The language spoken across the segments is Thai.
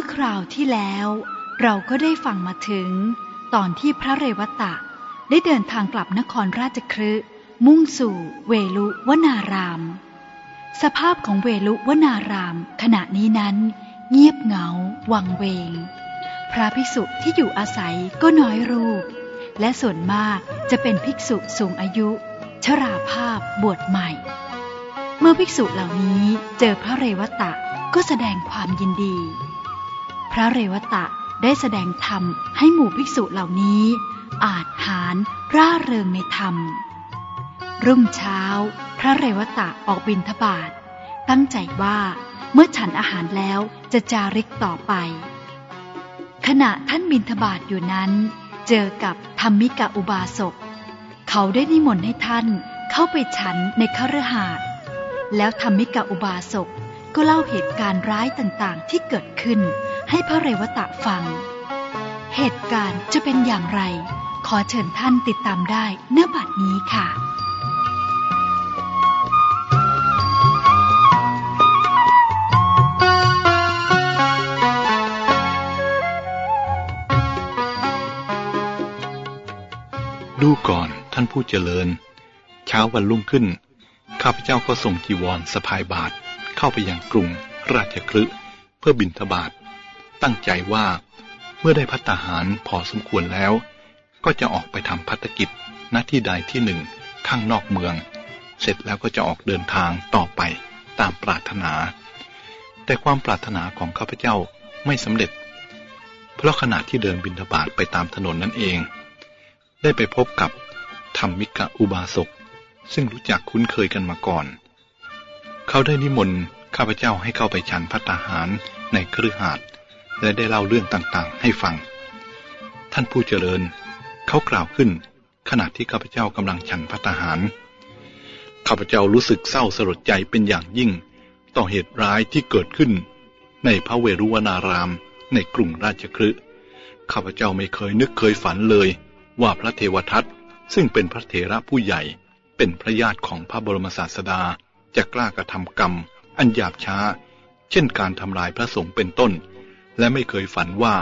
มื่อคราวที่แล้ว เราก็ได้ฟังมาถึง ตอนที่พระเรวตะ ได้เดินทางกลับนครราชคฤห์มุ่งสู่เวลุวนาราม สภาพของเวลุวนาราม ขณะนี้นั้น เงียบเหงา วังเวง พระภิกษุที่อยู่อาศัยก็น้อยรูป และส่วนมากจะเป็นภิกษุสูงอายุ ชราภาพบวชใหม่ เมื่อภิกษุเหล่านี้เจอพระเรวตะก็แสดงความยินดี พระเรวตะได้แสดงธรรมให้หมู่ภิกษุเหล่านี้ อาจหารร่าเริงในธรรม รุ่งเช้า พระเรวตะออกบินทบาทตั้งใจว่าเมื่อฉันอาหารแล้วจะจาริกต่อไป ขณะท่านบินทบาทอยู่นั้น เจอกับธรรมิกะอุบาสกเขาได้นิมนต์ให้ท่านเข้าไปฉันในคฤหาสน์แล้วธรรมิกะอุบาสกก็เล่าเหตุการณ์ร้ายต่างๆที่เกิดขึ้น ให้พระเรวตะฟัง เหตุการณ์จะเป็นอย่างไร ขอเชิญท่านติดตามได้ณบัดนี้ค่ะดูก่อนท่านผู้เจริญ เช้าวันรุ่งขึ้น ข้าพเจ้าก็ส่งจีวรสะพายบาทเข้าไปยังกรุงราชคฤห์เพื่อบินทบาท ตั้งใจว่า เมื่อได้พัตหารพอสมควรแล้ว ก็จะออกไปทำพัฒกิจหน้าที่ใดที่หนึ่งข้างนอกเมือง เสร็จแล้วก็จะออกเดินทางต่อไปตามปรารถนา แต่ความปรารถนาของข้าพเจ้าไม่สำเร็จ เพราะขณะที่เดินบินทบาทไปตามถนนนั่นเอง ได้ไปพบกับธรรมมิกะอุบาสกซึ่งรู้จักคุ้นเคยกันมาก่อน เขาได้นิมนต์ข้าพเจ้าให้เข้าไปฉันพัตาหารในครือหาด และได้เล่าเรื่องต่างๆ ให้ฟัง ท่านผู้เจริญ เขากล่าวขึ้น ขณะที่ข้าพเจ้ากำลังฉันพัตหารข้าพเจ้ารู้สึกเศร้าสลดใจเป็นอย่างยิ่ง ต่อเหตุร้ายที่เกิดขึ้น ในพระเวรุวนาราม ในกรุงราชคฤห์ข้าพเจ้าไม่เคยนึกเคยฝันเลย ว่าพระเทวทัตซึ่งเป็นพระเถระผู้ใหญ่ เป็นพระญาติของพระบรมศาสดาจะกล้ากระทำกรรม อันหยาบช้า เช่นการทำลายพระสงฆ์เป็นต้น และไม่เคยฝันว่า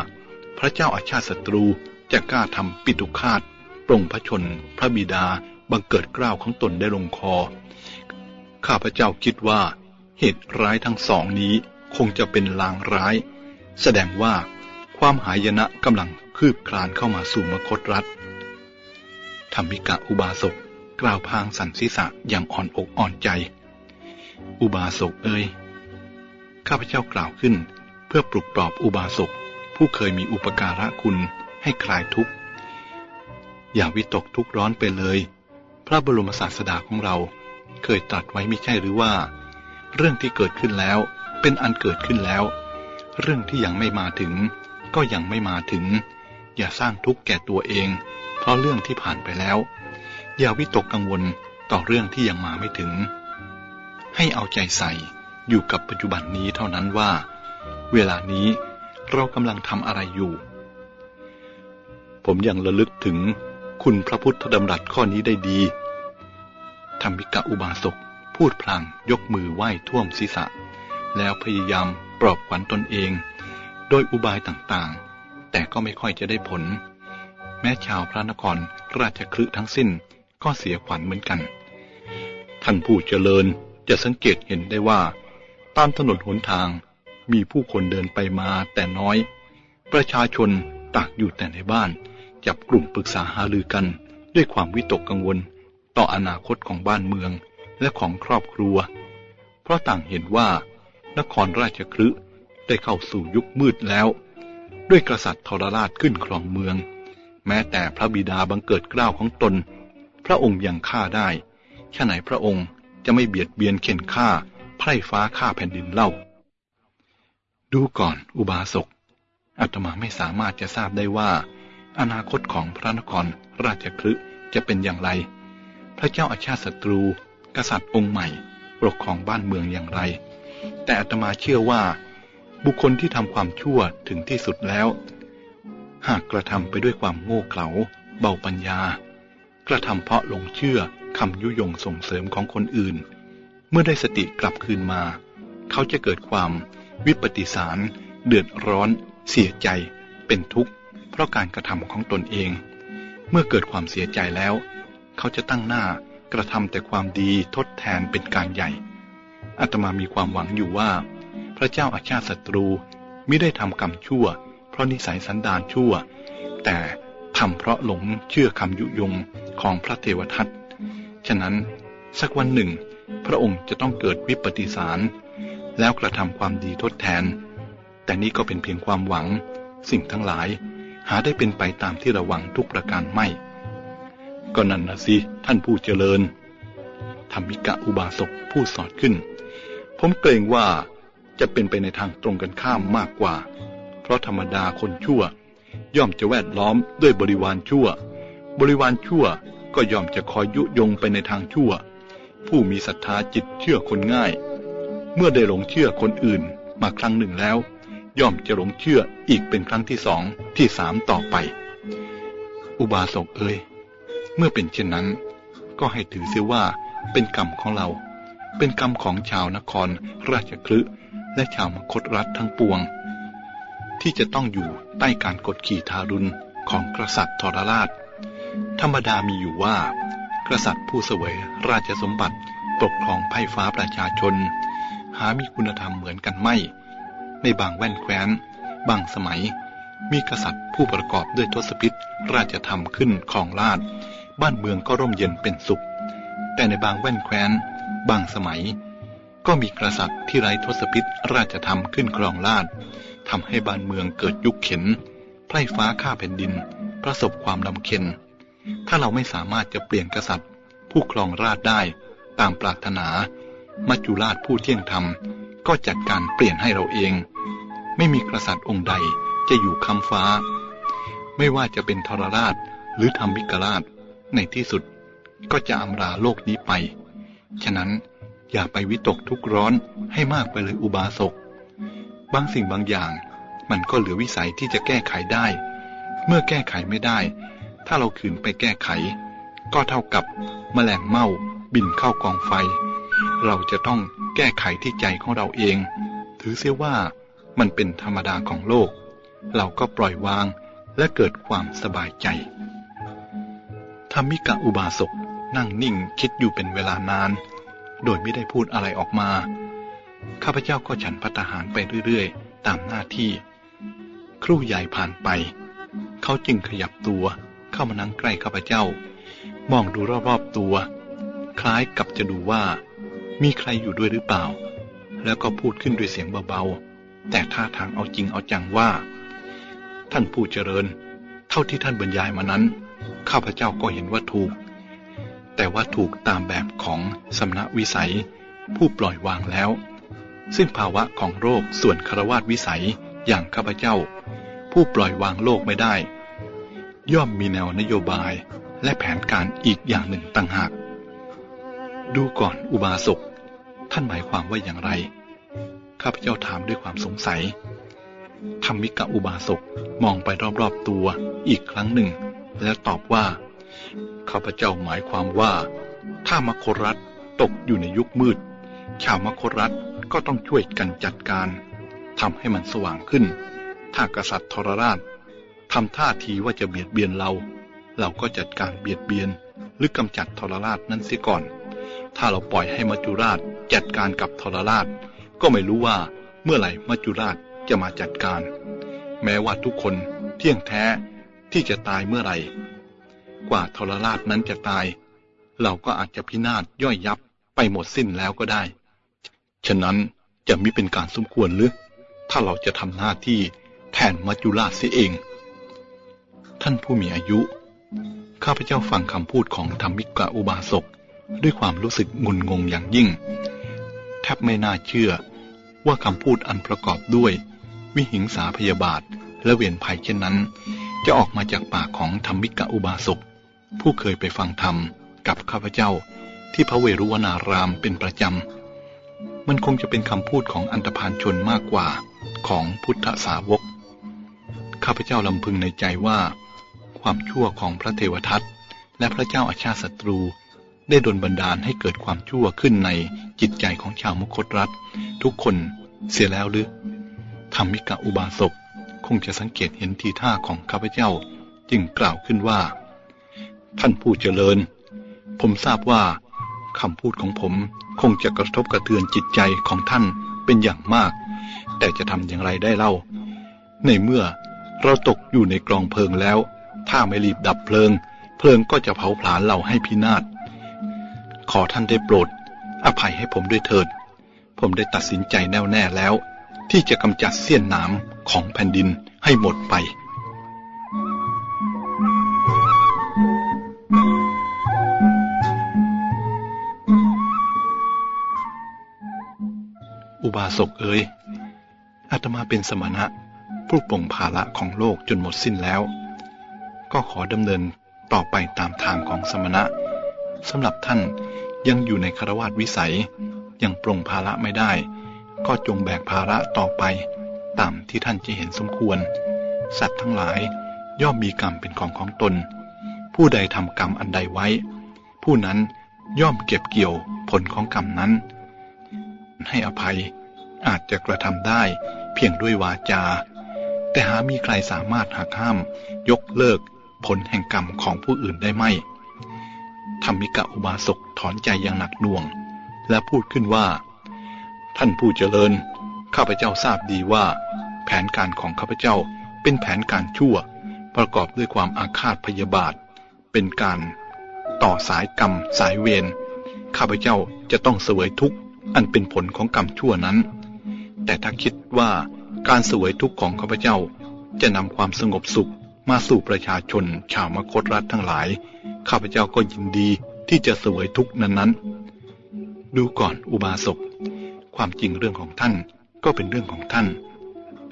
พระเจ้าอาชาติศัตรูจะกล้าทำปิตุคาตปรงพระชน พระบิดาบังเกิดกล้าวของตนได้ลงคอ ข้าพเจ้าคิดว่าเหตุร้ายทั้งสองนี้คงจะเป็นลางร้าย แสดงว่าความหายนะกำลังคืบคลานเข้ามาสู่มคตรัฐธรรมิกะอุบาสกกล่าวพางสันศีษะอย่างอ่อนอกอ่อนใจ อุบาสกเอ้ยข้าพเจ้ากล่าวขึ้น เพื่อปลุกปลอบอุบาสกผู้เคยมีอุปการะคุณให้คลายทุกข์ อย่าวิตกทุกข์ร้อนไปเลย พระบรมศาสดาของเราเคยตรัสไว้ไม่ใช่หรือว่า เรื่องที่เกิดขึ้นแล้วเป็นอันเกิดขึ้นแล้ว เรื่องที่ยังไม่มาถึง ก็ยังไม่มาถึง อย่าสร้างทุกข์แก่ตัวเอง เพราะเรื่องที่ผ่านไปแล้ว อย่าวิตกกังวลต่อเรื่องที่ยังมาไม่ถึง ให้เอาใจใส่อยู่กับปัจจุบันนี้เท่านั้นว่า เวลานี้เรากำลังทำอะไรอยู่ ผมยังระลึกถึงคุณพระพุทธดำรัสข้อนี้ได้ดีธรรมิกะอุบาสกพูดพลางยกมือไหว้ท่วมศีรษะ แล้วพยายามปลอบขวัญตนเอง โดยอุบายต่างๆ แต่ก็ไม่ค่อยจะได้ผล แม้ชาวพระนครราชคฤห์ทั้งสิ้นก็เสียขวัญเหมือนกัน ท่านผู้เจริญจะสังเกตเห็นได้ว่า ตามถนนหนทาง มีผู้คนเดินไปมาแต่น้อย ประชาชนตากอยู่แต่ในบ้าน จับกลุ่มปรึกษาหารือกัน ด้วยความวิตกกังวล ต่ออนาคตของบ้านเมืองและของครอบครัว เพราะต่างเห็นว่า นครราชคฤห์ได้เข้าสู่ยุคมืดแล้ว ด้วยกษัตริย์ทรราชขึ้นครองเมือง แม้แต่พระบิดาบังเกิดเกล้าของตน พระองค์ยังฆ่าได้แค่ไหนพระองค์จะไม่เบียดเบียนเข็นฆ่าไพร่ฟ้าฆ่าแผ่นดินเล่า ดูก่อนอุบาสกอาตมาไม่สามารถจะทราบได้ว่า อนาคตของพระนครราชคฤห์จะเป็นอย่างไร พระเจ้าอาชาติศัตรู กษัตริย์องค์ใหม่ ปกครองบ้านเมืองอย่างไร แต่อาตมาเชื่อว่า บุคคลที่ทำความชั่วถึงที่สุดแล้ว หากกระทำไปด้วยความโง่เขลา เบาปัญญา กระทำเพราะหลงเชื่อคำยุยงส่งเสริมของคนอื่น เมื่อได้สติกลับคืนมา เขาจะเกิดความ วิปฏิสาร เดือดร้อน เสียใจ เป็นทุกข์ เพราะการกระทำของตนเอง เมื่อเกิดความเสียใจแล้ว เขาจะตั้งหน้ากระทำแต่ความดีทดแทนเป็นการใหญ่อาตมามีความหวังอยู่ว่า พระเจ้าอาชาติศัตรูไม่ได้ทำกรรมชั่ว เพราะนิสัยสันดานชั่ว แต่ทำเพราะหลงเชื่อคำยุยงของพระเทวทัต ฉะนั้นสักวันหนึ่ง พระองค์จะต้องเกิดวิปฏิสาร แล้วกระทำความดีทดแทน แต่นี่ก็เป็นเพียงความหวัง สิ่งทั้งหลาย หาได้เป็นไปตามที่เราหวังทุกประการไม่ ก็นั่นนะสิท่านผู้เจริญธรรมิกะอุบาสกผู้สอดขึ้น ผมเกรงว่าจะเป็นไปในทางตรงกันข้ามมากกว่า เพราะธรรมดาคนชั่ว ย่อมจะแวดล้อมด้วยบริวารชั่ว บริวารชั่วก็ย่อมจะคอยยุยงไปในทางชั่ว ผู้มีศรัทธาจิตเชื่อคนง่าย เมื่อได้หลงเชื่อคนอื่นมาครั้งหนึ่งแล้ว ย่อมจะหลงเชื่ออีกเป็นครั้งที่สองที่สามต่อไป อุบาสกเอ่ยเมื่อเป็นเช่นนั้น ก็ให้ถือเสียว่าเป็นกรรมของเรา เป็นกรรมของชาวนครราชคลึและชาวมคตรัฐทั้งปวง ที่จะต้องอยู่ใต้การกดขี่ทารุณของกษัตริย์ทรราช ธรรมดามีอยู่ว่า กษัตริย์ผู้เสวยราชสมบัติปกครองไพ่ฟ้าประชาชน หามีคุณธรรมเหมือนกันไม่ ในบางแว่นแคว้น บางสมัย มีกษัตริย์ผู้ประกอบด้วยทศพิษราชธรรมขึ้นของราชบ้านเมืองก็ร่มเย็นเป็นสุข แต่ในบางแว่นแคว้น บางสมัย ก็มีกษัตริย์ที่ไร้ทศพิษราชธรรมขึ้นครองราชทำให้บ้านเมืองเกิดยุคเข็นไพร่ฟ้าฆ่าแผ่นดิน ประสบความลำเค็ญถ้าเราไม่สามารถจะเปลี่ยนกษัตริย์ ผู้ครองราชได้ตามปรารถนา มัจจุราชผู้เที่ยงธรรม ก็จัดการเปลี่ยนให้เราเอง ไม่มีกษัตริย์องค์ใดจะอยู่คำฟ้า ไม่ว่าจะเป็นทรราชหรือธรรมิกราช ในที่สุดก็จะอำลาโลกนี้ไป ฉะนั้นอย่าไปวิตกทุกร้อนให้มากไปเลยอุบาสก บางสิ่งบางอย่างมันก็เหลือวิสัยที่จะแก้ไขได้ เมื่อแก้ไขไม่ได้ ถ้าเราขืนไปแก้ไข ก็เท่ากับแมลงเม่าบินเข้ากองไฟ เราจะต้องแก้ไขที่ใจของเราเอง ถือเสียว่ามันเป็นธรรมดาของโลก เราก็ปล่อยวางและเกิดความสบายใจ ธรรมิกะอุบาสกนั่งนิ่งคิดอยู่เป็นเวลานาน โดยไม่ได้พูดอะไรออกมา ข้าพเจ้าก็ฉันพัตหารไปเรื่อยๆ ตามหน้าที่ ครู่ใหญ่ผ่านไป เขาจึงขยับตัวเข้ามานั่งใกล้ข้าพเจ้า มองดูรอบๆตัว คล้ายกับจะดูว่า มีใครอยู่ด้วยหรือเปล่า แล้วก็พูดขึ้นด้วยเสียงเบาๆ แต่ท่าทางเอาจริงเอาจังว่า ท่านผู้เจริญ เท่าที่ท่านบรรยายมานั้น ข้าพเจ้าก็เห็นว่าถูก แต่ว่าถูกตามแบบของสำนักวิสัย ผู้ปล่อยวางแล้ว ซึ่งภาวะของโรคส่วนคารวาสวิสัยอย่างข้าพเจ้า ผู้ปล่อยวางโลกไม่ได้ ย่อมมีแนวนโยบายและแผนการอีกอย่างหนึ่งต่างหาก ดูก่อนอุบาสก ท่านหมายความว่าอย่างไร ข้าพเจ้าถามด้วยความสงสัยธรรมิกะอุบาสกมองไปรอบๆตัวอีกครั้งหนึ่ง แล้วตอบว่า ข้าพเจ้าหมายความว่า ถ้ามครัฐตกอยู่ในยุคมืด ชาวมครัฐก็ต้องช่วยกันจัดการทำให้มันสว่างขึ้น ถ้ากษัตริย์ทรราชทำท่าทีว่าจะเบียดเบียนเรา เราก็จัดการเบียดเบียนหรือกำจัดทรราชนั้นเสียก่อน ถ้าเราปล่อยให้มัจจุราช จัดการกับทรราช ก็ไม่รู้ว่าเมื่อไหร่มัจจุราชจะมาจัดการ แม้ว่าทุกคนเที่ยงแท้ที่จะตายเมื่อไหร่ กว่าทรราชนั้นจะตาย เราก็อาจจะพินาศย่อยยับไปหมดสิ้นแล้วก็ได้ ฉะนั้นจะมิเป็นการสมควรหรือ ถ้าเราจะทำหน้าที่แทนมัจจุราชเสียเอง ท่านผู้มีอายุ ข้าพเจ้าฟังคำพูดของธรรมิกะอุบาสกด้วยความรู้สึกงุนงงอย่างยิ่ง ทบไม่น่าเชื่อ ว่าคำพูดอันประกอบด้วย วิหิงสาพยาบาทและเวียนภัยเช่นนั้น จะออกมาจากปากของธรรมิกะอุบาสกผู้เคยไปฟังธรรมกับข้าพเจ้าที่พระเวรุวนารามเป็นประจำ มันคงจะเป็นคำพูดของอันตพานชนมากกว่าของพุทธสาวก ข้าพเจ้าลำพึงในใจว่า ความชั่วของพระเทวทัตและพระเจ้าอาชาศัตรู ได้ดลบันดาลให้เกิดความชั่วขึ้นในจิตใจของชาวมุคตรัฐ ทุกคนเสียแล้วหรือธรรมิกะอุบาสกคงจะสังเกตเห็นทีท่าของข้าพเจ้าจึงกล่าวขึ้นว่า ท่านผู้เจริญ ผมทราบว่าคำพูดของผมคงจะกระทบกระเทือนจิตใจของท่านเป็นอย่างมาก แต่จะทำอย่างไรได้เล่า ในเมื่อเราตกอยู่ในกลองเพลิงแล้ว ถ้าไม่รีบดับเพลิง เพลิงก็จะเผาผลาญเราให้พินาศ ขอท่านได้โปรด อภัยให้ผมด้วยเถิด ผมได้ตัดสินใจแน่วแน่แล้ว ที่จะกำจัดเสี้ยนน้ำของแผ่นดินให้หมดไป อุบาสกเอ๋ยอาตมาเป็นสมณะ ผู้ปลงภาระของโลกจนหมดสิ้นแล้ว ก็ขอดำเนินต่อไปตามทางของสมณะสำหรับท่าน ยังอยู่ในคารวาสวิสัย ยังปลงภาระไม่ได้ ก็จงแบกภาระต่อไป ตามที่ท่านจะเห็นสมควร สัตว์ทั้งหลายย่อมมีกรรมเป็นของของตน ผู้ใดทำกรรมอันใดไว้ ผู้นั้นย่อมเก็บเกี่ยวผลของกรรมนั้น ให้อภัยอาจจะกระทำได้เพียงด้วยวาจา แต่หามีใครสามารถหักห้าม ยกเลิกผลแห่งกรรมของผู้อื่นได้ไหม ธรรมิกะอุบาสกถอนใจอย่างหนักหน่วง และพูดขึ้นว่า ท่านผู้เจริญ ข้าพเจ้าทราบดีว่า แผนการของข้าพเจ้าเป็นแผนการชั่ว ประกอบด้วยความอาฆาตพยาบาท เป็นการต่อสายกรรมสายเวรข้าพเจ้าจะต้องเสวยทุกข์อันเป็นผลของกรรมชั่วนั้น แต่ถ้าคิดว่าการเสวยทุกข์ของข้าพเจ้าจะนำความสงบสุข มาสู่ประชาชนชาวมคตรัฐทั้งหลาย ข้าพเจ้าก็ยินดีที่จะเสวยทุกนั้นๆดูก่อนอุบาสก ความจริงเรื่องของท่านก็เป็นเรื่องของท่าน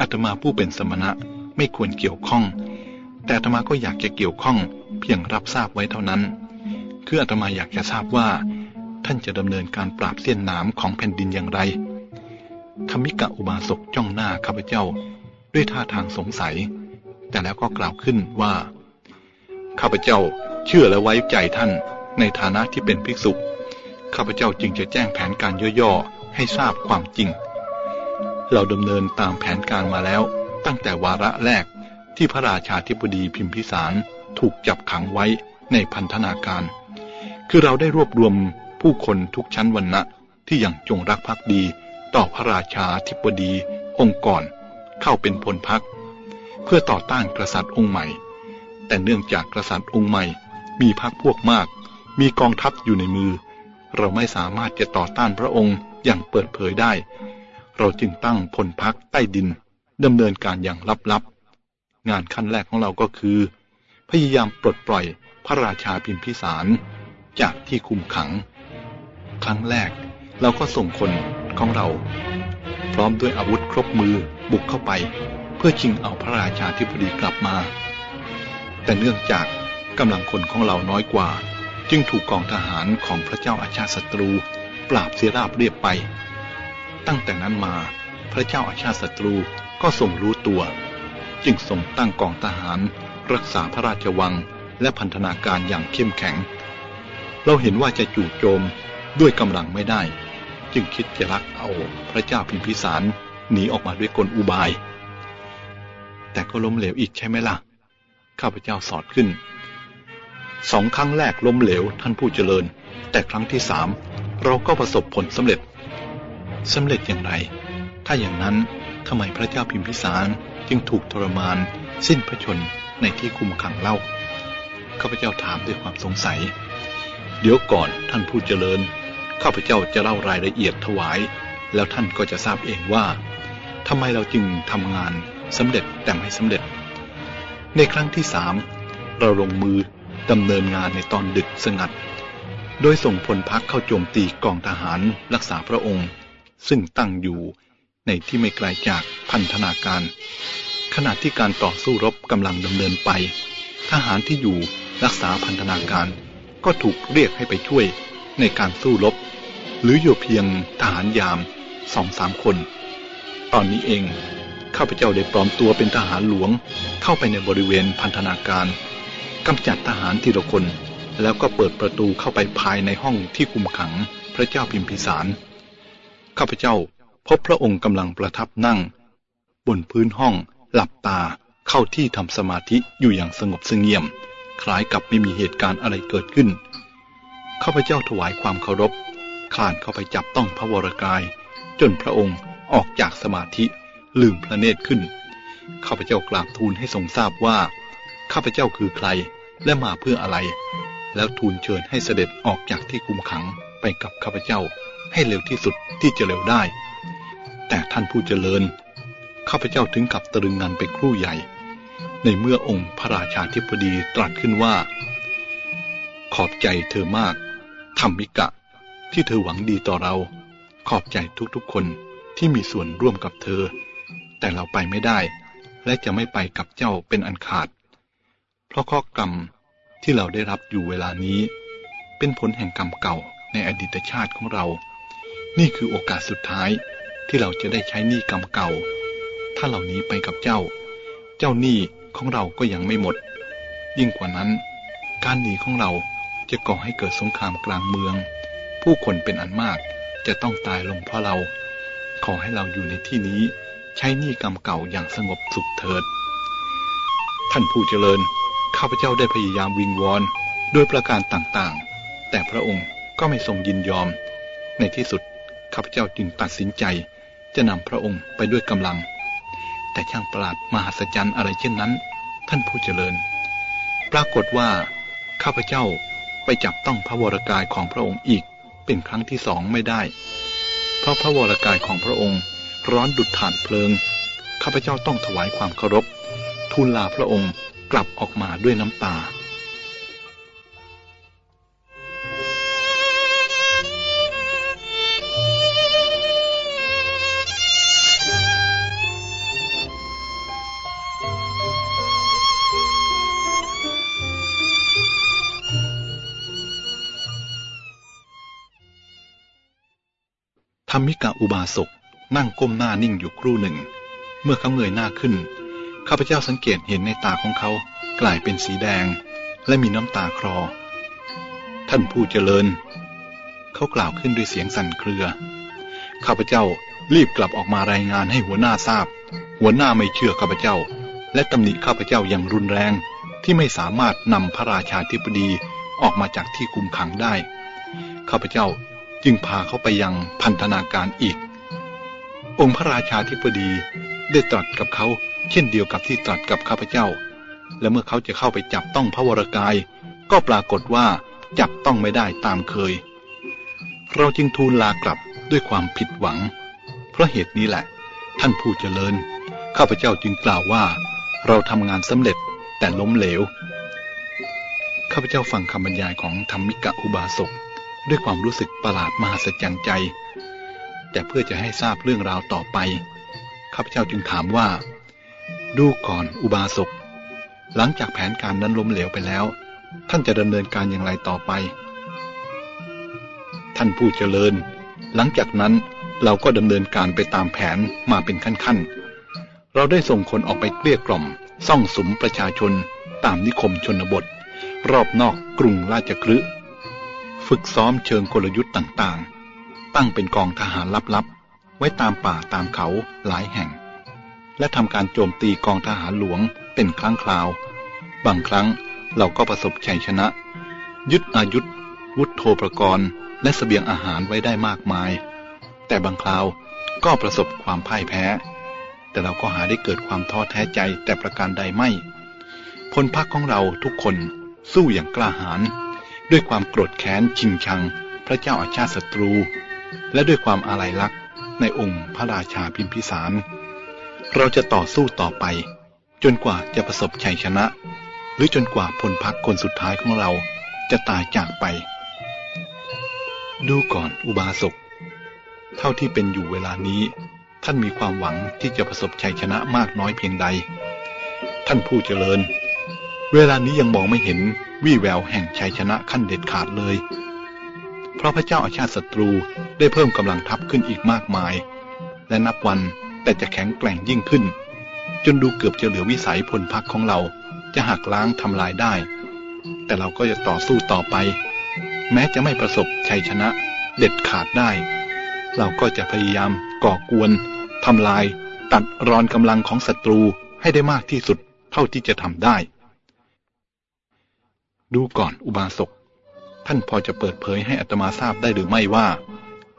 อาตมาผู้เป็นสมณะไม่ควรเกี่ยวข้อง แต่อาตมาก็อยากจะเกี่ยวข้องเพียงรับทราบไว้เท่านั้น คืออาตมาอยากจะทราบว่า ท่านจะดำเนินการปราบเสี้ยนน้ำของแผ่นดินอย่างไรธรรมิกะอุบาสกจ้องหน้าข้าพเจ้า ด้วยท่าทางสงสัย แต่แล้วก็กล่าวขึ้นว่า ข้าพเจ้าเชื่อและไว้ใจท่านในฐานะที่เป็นภิกษุ ข้าพเจ้าจึงจะแจ้งแผนการย่อๆ ให้ทราบความจริง เราดำเนินตามแผนการมาแล้ว ตั้งแต่วาระแรกที่พระราชาธิบดีพิมพิสารถูกจับขังไว้ในพันธนาการ คือเราได้รวบรวมผู้คนทุกชั้นวรรณะที่ยังจงรักภักดี ต่อพระราชาธิบดีองค์ก่อน เข้าเป็นพลพัก เพื่อต่อต้านกษัตริย์องค์ใหม่ แต่เนื่องจากกษัตริย์องค์ใหม่ มีพักพวกมาก มีกองทัพอยู่ในมือ เราไม่สามารถจะต่อต้านพระองค์อย่างเปิดเผยได้ เราจึงตั้งพลพักใต้ดินดำเนินการอย่างลับๆ งานขั้นแรกของเราก็คือ พยายามปลดปล่อยพระราชาพิมพิสารจากที่คุมขัง ครั้งแรกเราก็ส่งคนของเรา พร้อมด้วยอาวุธครบมือบุกเข้าไป เพื่อชิงเอาพระราชาธิบดีกลับมา แต่เนื่องจากกำลังคนของเราน้อยกว่า จึงถูกกองทหารของพระเจ้าอาชาศัตรู ปราบเสียราบเรียบไป ตั้งแต่นั้นมาพระเจ้าอาชาศัตรูก็ทรงรู้ตัว จึงทรงตั้งกองทหาร รักษาพระราชวังและพันธนาการอย่างเข้มแข็ง เราเห็นว่าจะจู่โจมด้วยกำลังไม่ได้ จึงคิดจะลักเอาพระเจ้าพิมพิสารหนีออกมาด้วยกลอุบาย แต่ก็ล้มเหลวอีกใช่ไหมล่ะ ข้าพเจ้าสอดขึ้น สองครั้งแรกล้มเหลวท่านผู้เจริญ แต่ครั้งที่สามเราก็ประสบผลสำเร็จสำเร็จอย่างไร ถ้าอย่างนั้นทำไมพระเจ้าพิมพิสารจึงถูกทรมาน สิ้นพระชนในที่คุมขังเล่า ข้าพเจ้าถามด้วยความสงสัย เดี๋ยวก่อนท่านผู้เจริญ ข้าพเจ้าจะเล่ารายละเอียดถวาย แล้วท่านก็จะทราบเองว่าทำไมเราจึงทำงาน สำเร็จแต่ไม่สำเร็จ ในครั้งที่สามเราลงมือดำเนินงานในตอนดึกสงัด โดยส่งพลพักเข้าโจมตีกองทหารรักษาพระองค์ ซึ่งตั้งอยู่ในที่ไม่ไกลาจากพันธนาการ ขณะที่การต่อสู้รบกำลังดำเนินไป ทหารที่อยู่รักษาพันธนาการก็ถูกเรียกให้ไปช่วยในการสู้รบ หรืออยู่เพียงทหารยามสองสามคน ตอนนี้เอง ข้าพเจ้าได้ปลอมตัวเป็นทหารหลวง เข้าไปในบริเวณพันธนาการกำจัดทหารทีละคน แล้วก็เปิดประตูเข้าไปภายในห้องที่คุมขังพระเจ้าพิมพิสาร ข้าพเจ้าพบพระองค์กำลังประทับนั่ง บนพื้นห้อง หลับตาเข้าที่ทำสมาธิอยู่อย่างสงบเสงี่ยม คล้ายกับไม่มีเหตุการณ์อะไรเกิดขึ้น ข้าพเจ้าถวายความเคารพคลานเข้าไปจับต้องพระวรกาย จนพระองค์ออกจากสมาธิ ลืมพระเนตรขึ้น ข้าพเจ้ากราบทูลให้ทรงทราบว่า ข้าพเจ้าคือใครและมาเพื่ออะไร แล้วทูลเชิญให้เสด็จออกจากที่คุมขังไปกับข้าพเจ้าให้เร็วที่สุดที่จะเร็วได้ แต่ท่านผู้เจริญ ข้าพเจ้าถึงกับตรึงงันไปครู่ใหญ่ ในเมื่อองค์พระราชาธิบดีตรัสขึ้นว่า ขอบใจเธอมากธรรมิกะ ที่เธอหวังดีต่อเรา ขอบใจทุกๆคนที่มีส่วนร่วมกับเธอ แต่เราไปไม่ได้ และจะไม่ไปกับเจ้าเป็นอันขาด เพราะข้อกรรมที่เราได้รับอยู่เวลานี้ เป็นผลแห่งกรรมเก่าในอดีตชาติของเรา นี่คือโอกาสสุดท้ายที่เราจะได้ใช้หนี้กรรมเก่า ถ้าเหล่านี้ไปกับเจ้า เจ้าหนี้ของเราก็ยังไม่หมด ยิ่งกว่านั้น การหนีของเราจะก่อให้เกิดสงครามกลางเมือง ผู้คนเป็นอันมากจะต้องตายลงเพราะเรา ขอให้เราอยู่ในที่นี้ ใช้หนี้กรรมเก่าอย่างสงบสุขเถิด ท่านผู้เจริญ ข้าพเจ้าได้พยายามวิงวอนโดยประการต่างๆ แต่พระองค์ก็ไม่ทรงยินยอม ในที่สุดข้าพเจ้าจึงตัดสินใจจะนำพระองค์ไปด้วยกำลัง แต่ช่างประหลาดมหัศจรรย์อะไรเช่นนั้น ท่านผู้เจริญ ปรากฏว่า ข้าพเจ้าไปจับต้องพระวรกายของพระองค์อีกเป็นครั้งที่สองไม่ได้ เพราะพระวรกายของพระองค์ ร้อนดุดถ่านเพลิง ข้าพเจ้าต้องถวายความเคารพ ทูลลาพระองค์กลับออกมาด้วยน้ำตาธรรมิกะอุบาสก นั่งก้มหน้านิ่งอยู่ครู่หนึ่ง เมื่อเขาเงยหน้าขึ้น ข้าพเจ้าสังเกตเห็นในตาของเขากลายเป็นสีแดง และมีน้ำตาคลอ ท่านผู้เจริญ เขากล่าวขึ้นด้วยเสียงสั่นเครือ ข้าพเจ้ารีบกลับออกมารายงานให้หัวหน้าทราบ หัวหน้าไม่เชื่อข้าพเจ้า และตำหนิข้าพเจ้าอย่างรุนแรง ที่ไม่สามารถนำพระราชาธิบดีออกมาจากที่คุมขังได้ ข้าพเจ้าจึงพาเขาไปยังพันธนาการอีก องค์พระราชาธิบดีได้ตรัสกับเขาเช่นเดียวกับที่ตรัสกับข้าพเจ้า และเมื่อเขาจะเข้าไปจับต้องพระวรกาย ก็ปรากฏว่าจับต้องไม่ได้ตามเคย เราจึงทูลลากลับด้วยความผิดหวัง เพราะเหตุนี้แหละ ท่านผู้เจริญ ข้าพเจ้าจึงกล่าวว่า เราทำงานสำเร็จแต่ล้มเหลว ข้าพเจ้าฟังคำบรรยายของธรรมิกะอุบาสกด้วยความรู้สึกประหลาดมหัศจรรย์ใจ แต่เพื่อจะให้ทราบเรื่องราวต่อไป ข้าพเจ้าจึงถามว่า ดูก่อนอุบาสก หลังจากแผนการนั้นล้มเหลวไปแล้ว ท่านจะดำเนินการอย่างไรต่อไป ท่านผู้เจริญ หลังจากนั้นเราก็ดำเนินการไปตามแผนมาเป็นขั้นๆ เราได้ส่งคนออกไปเกลี้ยกล่อม ซ่องสมประชาชน ตามนิคมชนบท รอบนอกกรุงราชกฤห์ฝึกซ้อมเชิงกลยุทธ์ต่างๆ ตั้งเป็นกองทหารลับๆ ไว้ตามป่าตามเขาหลายแห่ง และทำการโจมตีกองทหารหลวงเป็นครั้งคราว บางครั้งเราก็ประสบชัยชนะ ยึดอายุธวุธโทประกรณ์และสเสบียงอาหารไว้ได้มากมาย แต่บางคราวก็ประสบความพ่ายแพ้ แต่เราก็หาได้เกิดความท้อแท้ใจแต่ประการใดไม่ พลพรรคของเราทุกคนสู้อย่างกล้าหาญด้วยความโกรธแค้นชิงชัง พระเจ้าอาชาติศัตรู และด้วยความอาลัยรักในองค์พระราชาพิมพิสาร เราจะต่อสู้ต่อไป จนกว่าจะประสบชัยชนะ หรือจนกว่าพลพักคนสุดท้ายของเราจะตายจากไป ดูก่อนอุบาสก เท่าที่เป็นอยู่เวลานี้ ท่านมีความหวังที่จะประสบชัยชนะมากน้อยเพียงใด ท่านผู้เจริญ เวลานี้ยังมองไม่เห็นวี่แววแห่งชัยชนะขั้นเด็ดขาดเลย เพราะพระเจ้าอาชาติศัตรูได้เพิ่มกำลังทัพขึ้นอีกมากมาย และนับวันแต่จะแข็งแกร่งยิ่งขึ้น จนดูเกือบจะเหลือวิสัยพลพักของเราจะหักล้างทำลายได้ แต่เราก็จะต่อสู้ต่อไป แม้จะไม่ประสบชัยชนะเด็ดขาดได้ เราก็จะพยายามก่อกวนทำลาย ตัดรอนกำลังของศัตรูให้ได้มากที่สุดเท่าที่จะทำได้ ดูก่อนอุบาสก ท่านพอจะเปิดเผยให้อัตมาทราบได้หรือไม่ว่า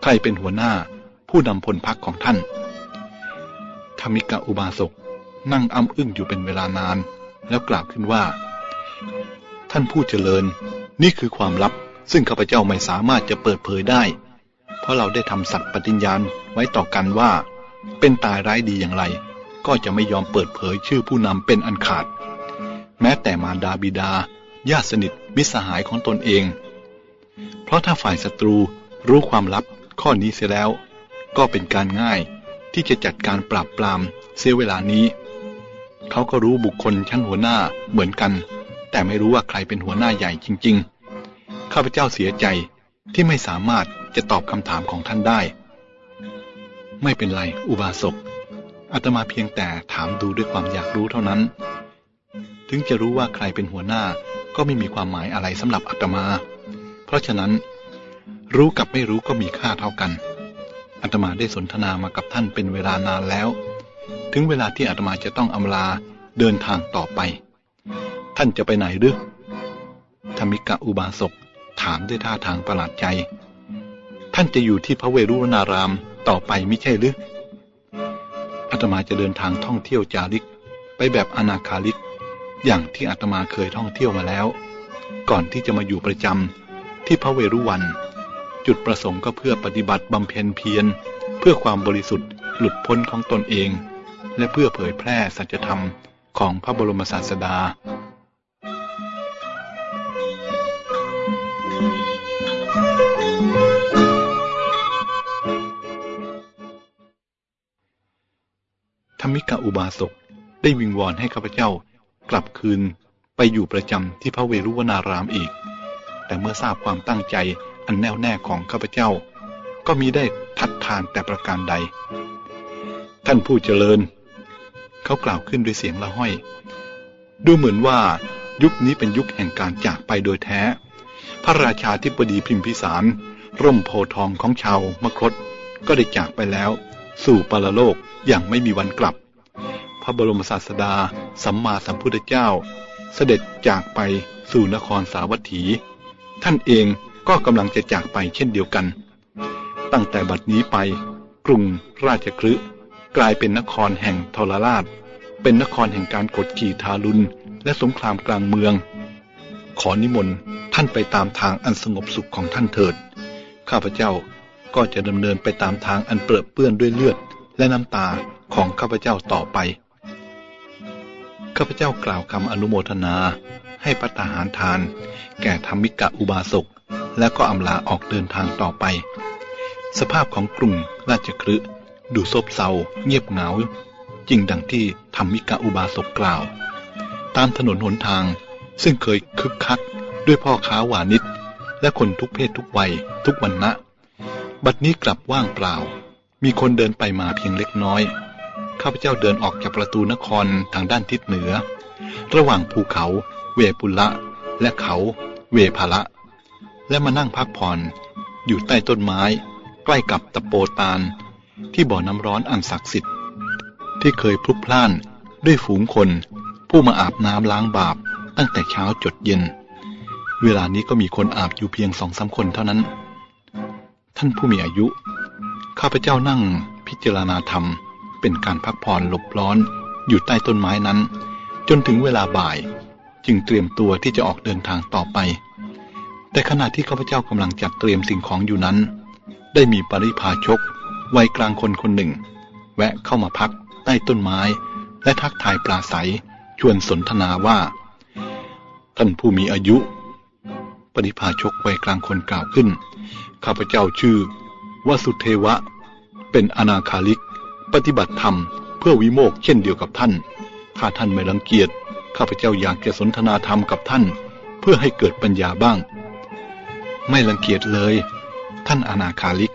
ใครเป็นหัวหน้าผู้นำพลพักของท่าน ธรรมิกะอุบาสกนั่งอ้ำอึ้งอยู่เป็นเวลานาน แล้วกล่าวขึ้นว่า ท่านผู้เจริญ นี่คือความลับ ซึ่งข้าพเจ้าไม่สามารถจะเปิดเผยได้ เพราะเราได้ทำสัตย์ปฏิญญาณไว้ต่อกันว่า เป็นตายร้ายดีอย่างไร ก็จะไม่ยอมเปิดเผยชื่อผู้นำเป็นอันขาด แม้แต่มารดาบิดาญาติสนิทมิสหายของตนเอง เพราะถ้าฝ่ายศัตรูรู้ความลับข้อนี้เสียแล้ว ก็เป็นการง่ายที่จะจัดการปราบปรามเสียเวลานี้ เขาก็รู้บุคคลชั้นหัวหน้าเหมือนกัน แต่ไม่รู้ว่าใครเป็นหัวหน้าใหญ่จริง ๆ ข้าพเจ้าเสียใจที่ไม่สามารถจะตอบคำถามของท่านได้ ไม่เป็นไรอุบาสกอาตมาเพียงแต่ถามดูด้วยความอยากรู้เท่านั้น ถึงจะรู้ว่าใครเป็นหัวหน้าก็ไม่มีความหมายอะไรสำหรับอาตมา เพราะฉะนั้น รู้กับไม่รู้ก็มีค่าเท่ากันอาตมาได้สนทนามากับท่านเป็นเวลานานแล้ว ถึงเวลาที่อาตมาจะต้องอำลาเดินทางต่อไป ท่านจะไปไหนหรือธรรมิกะอุบาสกถามด้วยท่าทางประหลาดใจ ท่านจะอยู่ที่พระเวรุวนารามต่อไปไม่ใช่หรืออาตมาจะเดินทางท่องเที่ยวจาริก ไปแบบอนาคาลิก อย่างที่อาตมาเคยท่องเที่ยวมาแล้ว ก่อนที่จะมาอยู่ประจำ ที่พระเวรุวัน จุดประสงค์ก็เพื่อปฏิบัติบำเพ็ญเพียร เพื่อความบริสุทธิ์หลุดพ้นของตนเอง และเพื่อเผยแพร่สัจธรรมของพระบรมศาสดาธรรมิกะอุบาสกได้วิงวอนให้ข้าพเจ้ากลับคืนไปอยู่ประจำที่พระเวรุวนารามอีก แต่เมื่อทราบความตั้งใจอันแน่วแน่ของข้าพเจ้า ก็มีได้ทัดทานแต่ประการใด ท่านผู้เจริญ เขากล่าวขึ้นด้วยเสียงละห้อย ดูเหมือนว่ายุคนี้เป็นยุคแห่งการจากไปโดยแท้ พระราชาธิบดีพิมพิสาร ร่มโพทองของชาวมคตก็ได้จากไปแล้ว สู่ปรโลกอย่างไม่มีวันกลับ พระบรมศาสดา สัมมาสัมพุทธเจ้า เสด็จจากไปสู่นครสาวัตถี ท่านเองก็กำลังจะจากไปเช่นเดียวกัน ตั้งแต่บัดนี้ไป กรุงราชคลึกลายเป็นนครแห่งทรราช เป็นนครแห่งการกดขี่ทารุณ และสงครามกลางเมือง ขอนิมนต์ท่านไปตามทางอันสงบสุขของท่านเถิด ข้าพเจ้าก็จะดำเนินไปตามทางอันเปื้อเปื้อนด้วยเลือด และน้ำตาของข้าพเจ้าต่อไป ข้าพเจ้ากล่าวคำอนุโมทนา ให้พัฒหารทาน แก่ธรรมิกะอุบาสก และก็อำลาออกเดินทางต่อไป สภาพของกรุงราชคฤห์ดูซบเซาเงียบเหงาจริงดังที่ธรรมิกะอุบาสกกล่าว ตามถนนหนทางซึ่งเคยคึกคักด้วยพ่อค้าหวานิชและคนทุกเพศทุกวัย ทุกวันนะบัดนี้กลับว่างเปล่า มีคนเดินไปมาเพียงเล็กน้อย ข้าพเจ้าเดินออกจากประตูนครทางด้านทิศเหนือ ระหว่างภูเขา เวปุละ และเขาเวภาละ และมานั่งพักผ่อน อยู่ใต้ต้นไม้ ใกล้กับตะโปตานที่บ่อน้ำร้อนอันศักดิ์สิทธิ์ ที่เคยพลุกพล่านด้วยฝูงคน ผู้มาอาบน้ำล้างบาปตั้งแต่เช้าจดเย็น เวลานี้ก็มีคนอาบอยู่เพียงสองสาคนเท่านั้น ท่านผู้มีอายุ ข้าพเจ้านั่งพิจารณาธรรม เป็นการพักผ่อนหลบร้อนอยู่ใต้ต้นไม้นั้น จนถึงเวลาบ่าย จึงเตรียมตัวที่จะออกเดินทางต่อไป แต่ขณะที่ข้าพเจ้ากำลังจัดเตรียมสิ่งของอยู่นั้น ได้มีปริพาชกวัยกลางคนคนหนึ่ง แวะเข้ามาพักใต้ต้นไม้ และทักทายปลาใสชวนสนทนาว่า ท่านผู้มีอายุ ปริพาชกวัยกลางคนกล่าวขึ้น ข้าพเจ้าชื่อวสุเทวะ เป็นอนาคาลิก ปฏิบัติธรรม เพื่อวิโมกเช่นเดียวกับท่าน ถ้าท่านไม่รังเกียจ ข้าพเจ้าอยากจะสนทนาธรรมกับท่าน เพื่อให้เกิดปัญญาบ้าง ไม่รังเกียจเลย ท่านอนาคาลิก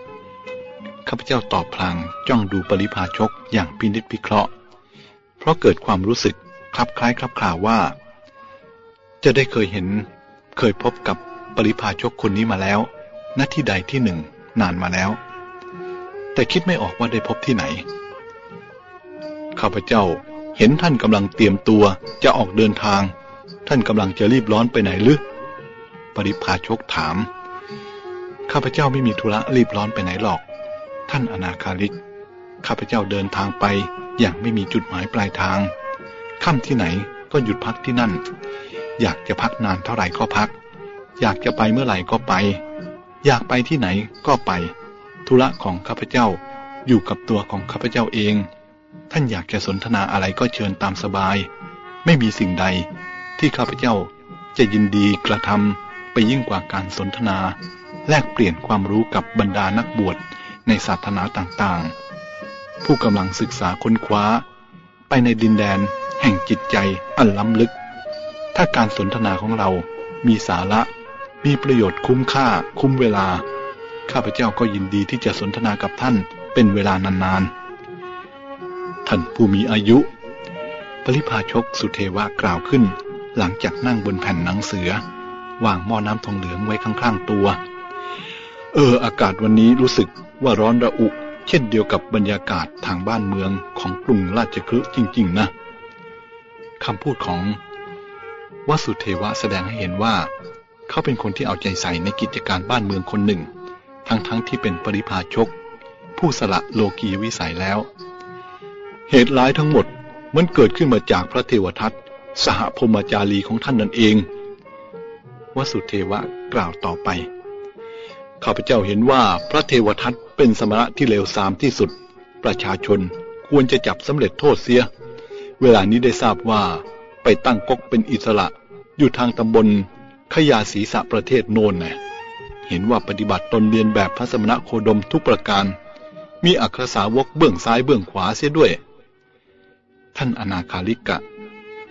ข้าพเจ้าตอบพลางจ้องดูปริพาชกอย่างพินิจพิเคราะห์ เพราะเกิดความรู้สึกคลับคล้ายคลับคลาว่า จะได้เคยเห็นเคยพบกับปริพาชกคนนี้มาแล้ว ณที่ใดที่หนึ่งนานมาแล้ว แต่คิดไม่ออกว่าได้พบที่ไหน ข้าพเจ้า ห็นท่านกำลังเตรียมตัวจะออกเดินทาง ท่านกำลังจะรีบร้อนไปไหนหรือปริพาชกถาม ข้าพเจ้าไม่มีธุระรีบร้อนไปไหนหรอก ท่านอนาคาริก ข้าพเจ้าเดินทางไปอย่างไม่มีจุดหมายปลายทาง ค่ำที่ไหนก็หยุดพักที่นั่น อยากจะพักนานเท่าไหร่ก็พัก อยากจะไปเมื่อไหร่ก็ไป อยากไปที่ไหนก็ไป ธุระของข้าพเจ้าอยู่กับตัวของข้าพเจ้าเอง ท่านอยากจะสนทนาอะไรก็เชิญตามสบาย ไม่มีสิ่งใดที่ข้าพเจ้าจะยินดีกระทำไปยิ่งกว่าการสนทนา แลกเปลี่ยนความรู้กับบรรดานักบวชในศาสนาต่างๆ ผู้กำลังศึกษาค้นคว้า ไปในดินแดนแห่งจิตใจอันล้ำลึก ถ้าการสนทนาของเรามีสาระ มีประโยชน์คุ้มค่า คุ้มเวลา ข้าพเจ้าก็ยินดีที่จะสนทนากับท่านเป็นเวลานานๆ ท่านผู้มีอายุ ปริพาชกสุเทวะกล่าวขึ้น หลังจากนั่งบนแผ่นหนังเสือ วางหม้อน้ำทองเหลืองไว้ข้างๆตัว เออ อากาศวันนี้รู้สึกว่าร้อนระอุ เช่นเดียวกับบรรยากาศทางบ้านเมืองของกรุงราชคฤห์จริง ๆ นะคำพูดของวสุเทวะแสดงให้เห็นว่า เขาเป็นคนที่เอาใจใส่ในกิจการบ้านเมืองคนหนึ่ง ทั้งๆทที่เป็นปริพาชก ผู้สละโลกีวิสัยแล้ว เหตุร้ายทั้งหมดมันเกิดขึ้นมาจากพระเทวทัตสหพมจารีของท่านนั่นเองวสุเทวะกล่าวต่อไป ข้าพเจ้าเห็นว่าพระเทวทัตเป็นสมณะที่เลวทรามที่สุด ประชาชนควรจะจับสำเร็จโทษเสีย เวลานี้ได้ทราบว่าไปตั้งกกเป็นอิสระ อยู่ทางตำบลขยาศีสะประเทศโนนนะเห็นว่าปฏิบัติตนเรียนแบบพระสมณะโคดมทุกประการ มีอักษาวกเบื้องซ้ายเบื้องขวาเสียด้วย ท่านอนาคาลิกะ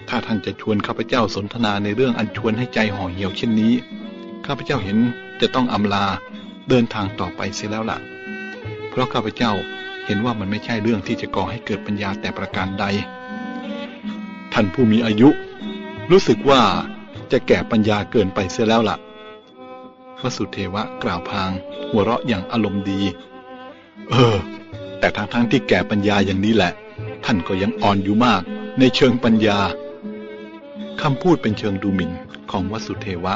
ถ้าท่านจะชวนข้าพเจ้าสนทนาในเรื่องอันชวนให้ใจห่อเหี่ยวเช่นนี้ ข้าพเจ้าเห็นจะต้องอำลาเดินทางต่อไปเสียแล้วล่ะ เพราะข้าพเจ้าเห็นว่ามันไม่ใช่เรื่องที่จะก่อให้เกิดปัญญาแต่ประการใด ท่านผู้มีอายุ รู้สึกว่าจะแก่ปัญญาเกินไปเสียแล้วละ่ะวสุเทวะกล่าวพาง หัวเราะอย่างอารมณ์ดี เออ แต่ทั้งทั้งที่แก่ปัญญาอย่างนี้แหละ ท่านก็ยังอ่อนอยู่มากในเชิงปัญญาคำพูดเป็นเชิงดูหมิ่นของวสุเทวะ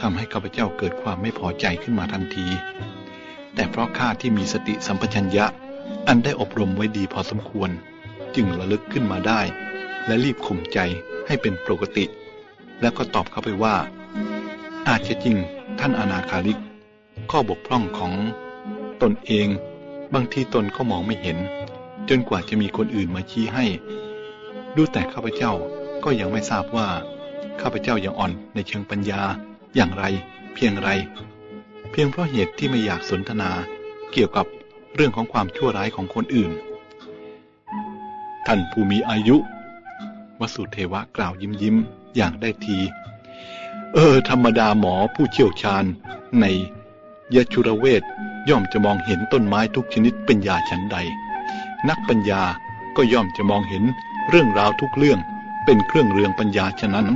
ทำให้ข้าพเจ้าเกิดความไม่พอใจขึ้นมาทันที แต่เพราะข้าที่มีสติสัมปชัญญะ อันได้อบรมไว้ดีพอสมควร จึงระลึกขึ้นมาได้ และรีบข่มใจให้เป็นปกติ แล้วก็ตอบเข้าไปว่า อาจจะจริงท่านอนาคาลิก ข้อบกพร่องของตนเอง บางทีตนก็มองไม่เห็น จนกว่าจะมีคนอื่นมาชี้ให้ ดูแต่ข้าพเจ้าก็ยังไม่ทราบว่า ข้าพเจ้ายังอ่อนในเชิงปัญญาอย่างไร เพียงไร เพียงเพราะเหตุที่ไม่อยากสนทนาเกี่ยวกับเรื่องของความชั่วร้ายของคนอื่น ท่านผู้มีอายุวสุเทวะกล่าวยิ้มยิ้มอย่างได้ที เออ ธรรมดาหมอผู้เชี่ยวชาญในยชุระเวทย่อมจะมองเห็นต้นไม้ทุกชนิดเป็นยาชั้นใด นักปัญญาก็ย่อมจะมองเห็นเรื่องราวทุกเรื่องเป็นเครื่องเรืองปัญญาฉะนั้น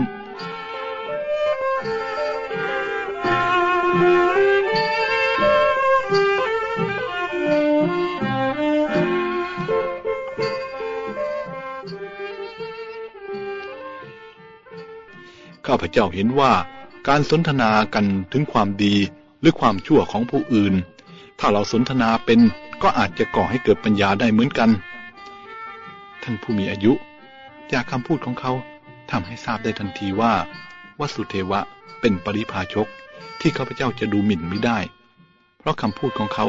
ข้าพเจ้าเห็นว่าการสนทนากันถึงความดีหรือความชั่วของผู้อื่น ถ้าเราสนทนาเป็น ก็อาจจะก่อให้เกิดปัญญาได้เหมือนกัน ท่านผู้มีอายุ จากคำพูดของเขาทำให้ทราบได้ทันทีว่าวัสุเทวะเป็นปริพาชกที่ข้าพเจ้าจะดูหมิ่นไม่ได้ เพราะคำพูดของเขา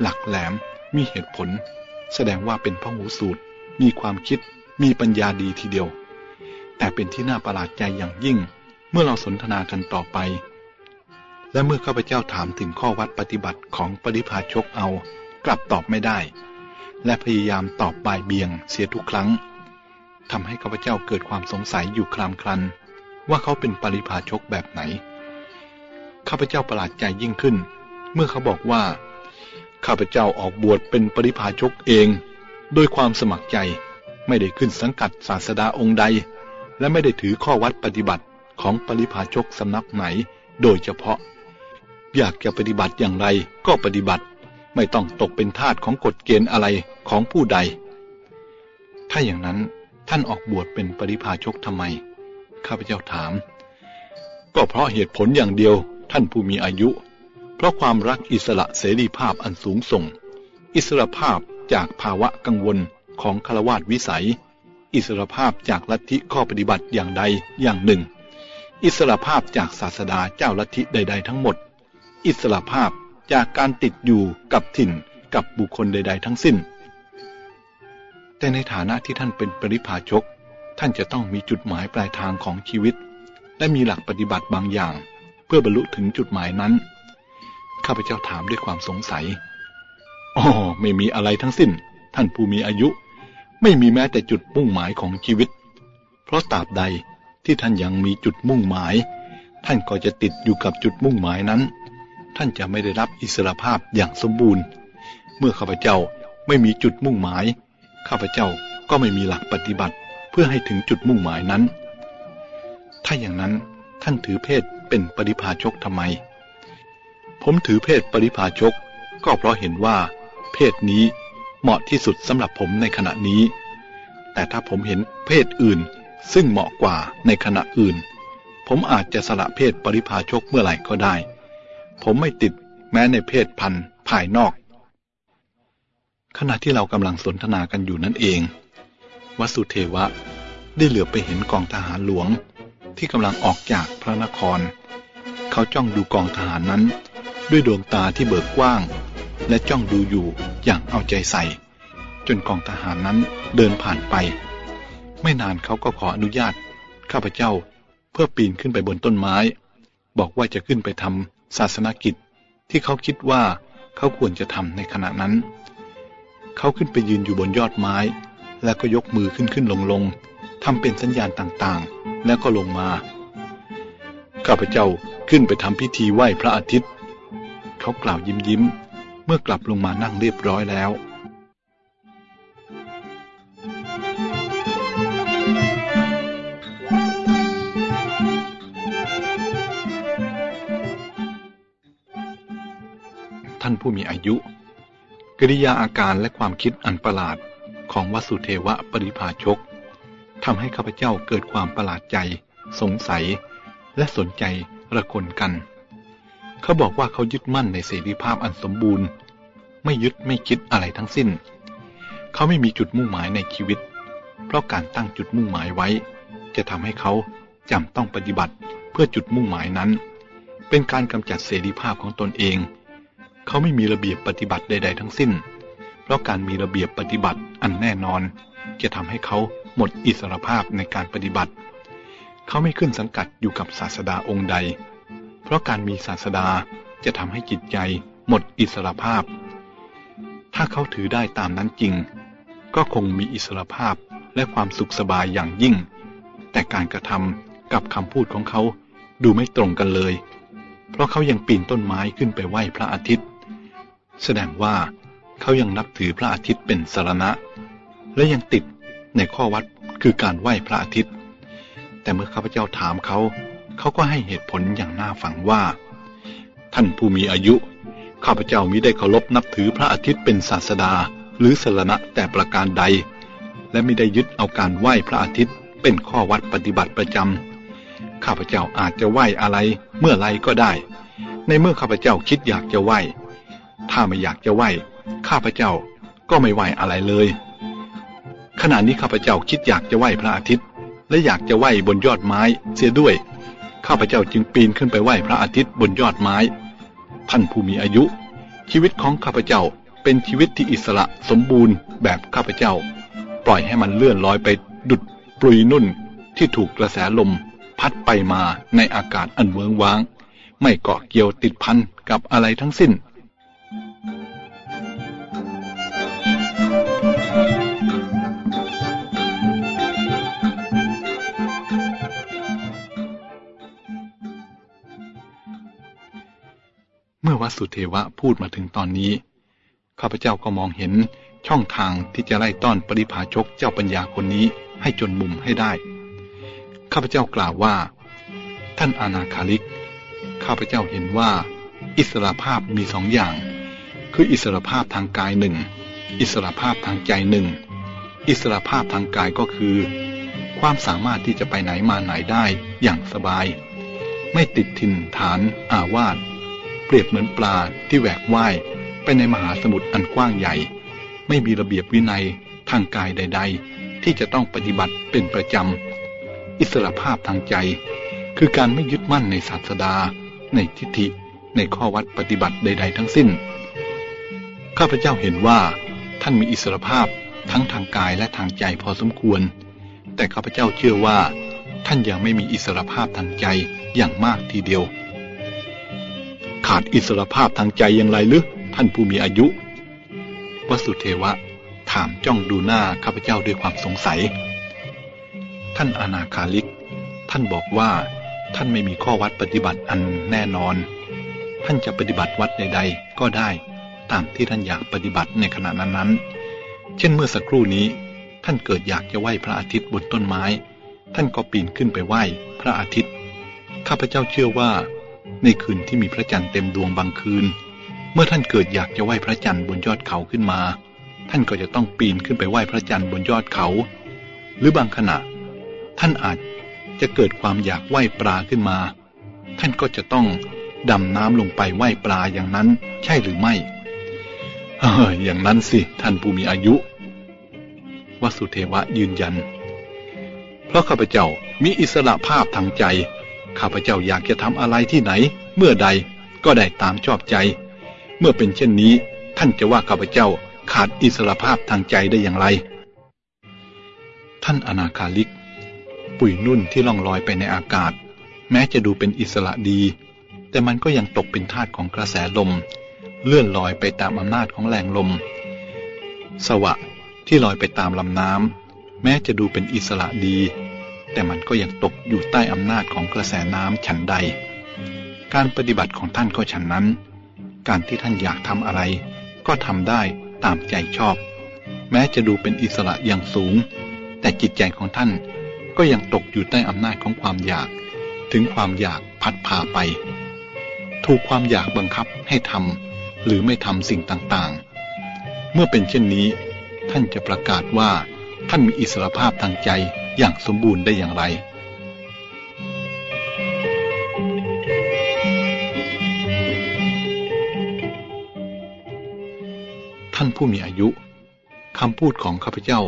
หลักแหลมมีเหตุผล แสดงว่าเป็นพ่อหูสูตร มีความคิด มีปัญญาดีทีเดียว แต่เป็นที่น่าประหลาดใจอย่างยิ่ง เมื่อเราสนทนากันต่อไป และเมื่อข้าพเจ้าถามถึงข้อวัดปฏิบัติของปริพาชกเอา กลับตอบไม่ได้ และพยายามตอบบายเบียงเสียทุกครั้งทำให้ข้าพเจ้าเกิดความสงสัยอยู่คลามคลัน ว่าเขาเป็นปริพาชกแบบไหน ข้าพเจ้าประหลาดใจยิ่งขึ้น เมื่อเขาบอกว่า ข้าพเจ้าออกบวชเป็นปริพาชกเอง โดยความสมัครใจไม่ได้ขึ้นสังกัดศาสดาองค์ใด และไม่ได้ถือข้อวัดปฏิบัติของปริพาชกสำนักไหน โดยเฉพาะ อยากจะปฏิบัติอย่างไรก็ปฏิบัติ ไม่ต้องตกเป็นทาสของกฎเกณฑ์อะไรของผู้ใด ถ้าอย่างนั้นท่านออกบวชเป็นปริพาชกทำไม ข้าพเจ้าถาม ก็เพราะเหตุผลอย่างเดียวท่านผู้มีอายุ เพราะความรักอิสระเสรีภาพอันสูงส่ง อิสระภาพจากภาวะกังวลของฆราวาสวิสัย อิสระภาพจากลัทธิข้อปฏิบัติอย่างใดอย่างหนึ่ง อิสระภาพจากศาสดาเจ้าลัทธิใด ๆ ทั้งหมด อิสระภาพ จากการติดอยู่กับถิ่นกับบุคคลใด ๆ ทั้งสิ้น แต่ในฐานะที่ท่านเป็นปริพาชก ท่านจะต้องมีจุดหมายปลายทางของชีวิต และมีหลักปฏิบัติบางอย่าง เพื่อบรรลุถึงจุดหมายนั้น ข้าพเจ้าถามด้วยความสงสัยอ๋อไม่มีอะไรทั้งสิ้น ท่านผู้มีอายุ ไม่มีแม้แต่จุดมุ่งหมายของชีวิต เพราะตราบใดที่ท่านยังมีจุดมุ่งหมาย ท่านก็จะติดอยู่กับจุดมุ่งหมายนั้น ท่านจะไม่ได้รับอิสรภาพอย่างสมบูรณ์ เมื่อข้าพเจ้าไม่มีจุดมุ่งหมาย ข้าพเจ้าก็ไม่มีหลักปฏิบัติเพื่อให้ถึงจุดมุ่งหมายนั้น ถ้าอย่างนั้นท่านถือเพศเป็นปริพาชกทำไม ผมถือเพศปริพาชก ก็เพราะเห็นว่า เพศนี้เหมาะที่สุดสำหรับผมในขณะนี้ แต่ถ้าผมเห็นเพศอื่นซึ่งเหมาะกว่าในขณะอื่น ผมอาจจะสละเพศปริพาชกเมื่อไหร่ก็ได้ ผมไม่ติดแม้ในเพศพันธุ์ภายนอก ขณะที่เรากำลังสนทนากันอยู่นั่นเอง วสุเทวะได้เหลือไปเห็นกองทหารหลวงที่กำลังออกจากพระนคร เขาจ้องดูกองทหารนั้น ด้วยดวงตาที่เบิกกว้าง และจ้องดูอยู่อย่างเอาใจใส่ จนกองทหารนั้นเดินผ่านไป ไม่นานเขาก็ขออนุญาต ข้าพเจ้าเพื่อปีนขึ้นไปบนต้นไม้ บอกว่าจะขึ้นไปทำ ศาสนกิจที่เขาคิดว่าเขาควรจะทำในขณะนั้น เขาขึ้นไปยืนอยู่บนยอดไม้ แล้วก็ยกมือขึ้นขึ้นลงลงทำเป็นสัญญาณต่างๆ แล้วก็ลงมา ข้าพเจ้าขึ้นไปทำพิธีไหว้พระอาทิตย์ เขากล่าวยิ้มยิ้มเมื่อกลับลงมานั่งเรียบร้อยแล้ว ผู้มีอายุ กิริยาอาการและความคิดอันประหลาดของวสุเทวะปริภาชกทำให้ข้าพเจ้าเกิดความประหลาดใจ สงสัย และสนใจระคนกัน เขาบอกว่าเขายึดมั่นในเสรีภาพอันสมบูรณ์ ไม่ยึดไม่คิดอะไรทั้งสิ้น เขาไม่มีจุดมุ่งหมายในชีวิต เพราะการตั้งจุดมุ่งหมายไว้ จะทำให้เขาจำต้องปฏิบัติเพื่อจุดมุ่งหมายนั้น เป็นการกำจัดเสรีภาพของตนเอง เขาไม่มีระเบียบปฏิบัติใด ๆ ทั้งสิ้น เพราะการมีระเบียบปฏิบัติอันแน่นอน จะทำให้เขาหมดอิสรภาพในการปฏิบัติ เขาไม่ขึ้นสังกัดอยู่กับศาสดาองค์ใด เพราะการมีศาสดาจะทำให้จิตใจหมดอิสรภาพ ถ้าเขาถือได้ตามนั้นจริง ก็คงมีอิสรภาพและความสุขสบายอย่างยิ่ง แต่การกระทำกับคำพูดของเขาดูไม่ตรงกันเลย เพราะเขายังปีนต้นไม้ขึ้นไปไหว้พระอาทิตย์ แสดงว่าเขายังนับถือพระอาทิตย์เป็นสารณะ และยังติดในข้อวัดคือการไหว้พระอาทิตย์ แต่เมื่อข้าพเจ้าถามเขาเขาก็ให้เหตุผลอย่างน่าฟังว่า ท่านผู้มีอายุ ข้าพเจ้ามิได้เคารพนับถือพระอาทิตย์เป็นศาสดาหรือสารณะแต่ประการใด และไม่ได้ยึดเอาการไหว้พระอาทิตย์ เป็นข้อวัดปฏิบัติประจำข้าพเจ้าอาจจะไหว้อะไรเมื่อไรก็ได้ ในเมื่อข้าพเจ้าคิดอยากจะไหว้ ถ้าไม่อยากจะไหวข้าพเจ้าก็ไม่ไหวอะไรเลย ขณะนี้ข้าพเจ้าคิดอยากจะไหวพระอาทิตย์ และอยากจะไหวบนยอดไม้เสียด้วย ข้าพเจ้าจึงปีนขึ้นไปไหวพระอาทิตย์บนยอดไม้ ท่านผู้มีอายุ ชีวิตของข้าพเจ้าเป็นชีวิตที่อิสระสมบูรณ์แบบข้าพเจ้า ปล่อยให้มันเลื่อนลอยไปดุดปลุยนุ่นที่ถูกกระแสลม พัดไปมาในอากาศอันเวิงว้าง ไม่เกาะเกี่ยวติดพันกับอะไรทั้งสิ้น สุเทวะพูดมาถึงตอนนี้ ข้าพเจ้าก็มองเห็นช่องทางที่จะไล่ต้อนปริพาชกเจ้าปัญญาคนนี้ให้จนมุมให้ได้ ข้าพเจ้ากล่าวว่า ท่านอนาคาลิก ข้าพเจ้าเห็นว่า อิสระภาพมีสองอย่าง คืออิสระภาพทางกายหนึ่ง อิสระภาพทางใจหนึ่งออิสรภาพทางกายก็คือ ความสามารถที่จะไปไหนมาไหนได้อย่างสบาย ไม่ติดถิ่นฐานอาวาส เปรียบเหมือนปลาที่แหวกว่ายไปในมหาสมุทรอันกว้างใหญ่ ไม่มีระเบียบวินัยทางกายใด ๆ ที่จะต้องปฏิบัติเป็นประจำ อิสรภาพทางใจ คือการไม่ยึดมั่นในศาสดา ในทิฏฐิ ในข้อวัดปฏิบัติใด ๆ ทั้งสิ้น ข้าพเจ้าเห็นว่า ท่านมีอิสรภาพทั้งทางกายและทางใจพอสมควร แต่ข้าพเจ้าเชื่อว่า ท่านยังไม่มีอิสรภาพทางใจอย่างมากทีเดียว ขาดอิสรภาพทางใจอย่างไรหรือท่านผู้มีอายุ วสุเทวะ ถามจ้องดูหน้าข้าพเจ้าด้วยความสงสัย ท่านอนาคาลิก ท่านบอกว่า ท่านไม่มีข้อวัดปฏิบัติอันแน่นอน ท่านจะปฏิบัติวัดใด ๆ ก็ได้ ตามที่ท่านอยากปฏิบัติในขณะนั้นๆ เช่นเมื่อสักครู่นี้ ท่านเกิดอยากจะไหว้พระอาทิตย์บนต้นไม้ ท่านก็ปีนขึ้นไปไหว้พระอาทิตย์ ข้าพเจ้าเชื่อว่า ในคืนที่มีพระจันทร์เต็มดวงบางคืน เมื่อท่านเกิดอยากจะไหว้พระจันทร์บนยอดเขาขึ้นมา ท่านก็จะต้องปีนขึ้นไปไหว้พระจันทร์บนยอดเขา หรือบางขณะ ท่านอาจจะเกิดความอยากไหว้ปลาขึ้นมา ท่านก็จะต้องดำน้ำลงไปไหว้ปลาอย่างนั้นใช่หรือไม่เอออย่างนั้นสิ ท่านผู้มีอายุวสุเทวะยืนยัน เพราะข้าพเจ้ามีอิสระภาพทางใจ ข้าพเจ้าอยากจะทำอะไรที่ไหน เมื่อใดก็ได้ตามชอบใจ เมื่อเป็นเช่นนี้ ท่านจะว่าข้าพเจ้าขาดอิสระภาพทางใจได้อย่างไร ท่านอนาคาลิก ปุ๋ยนุ่นที่ล่องลอยไปในอากาศ แม้จะดูเป็นอิสระดี แต่มันก็ยังตกเป็นทาสของกระแสลม เลื่อนลอยไปตามอำนาจของแรงลม สวะที่ลอยไปตามลำน้ำแม้จะดูเป็นอิสระดี แต่มันก็ยังตกอยู่ใต้อำนาจของกระแสน้ำฉันใด การปฏิบัติของท่านก็ฉันนั้น การที่ท่านอยากทำอะไร ก็ทำได้ตามใจชอบ แม้จะดูเป็นอิสระอย่างสูง แต่จิตใจของท่านก็ยังตกอยู่ใต้อำนาจของความอยาก ถึงความอยากพัดพาไป ถูกความอยากบังคับให้ทำหรือไม่ทำสิ่งต่างๆ เมื่อเป็นเช่นนี้ ท่านจะประกาศว่า ท่านมีอิสรภาพทางใจอย่างสมบูรณ์ได้อย่างไร ท่านผู้มีอายุคำพูดของข้าพเจ้า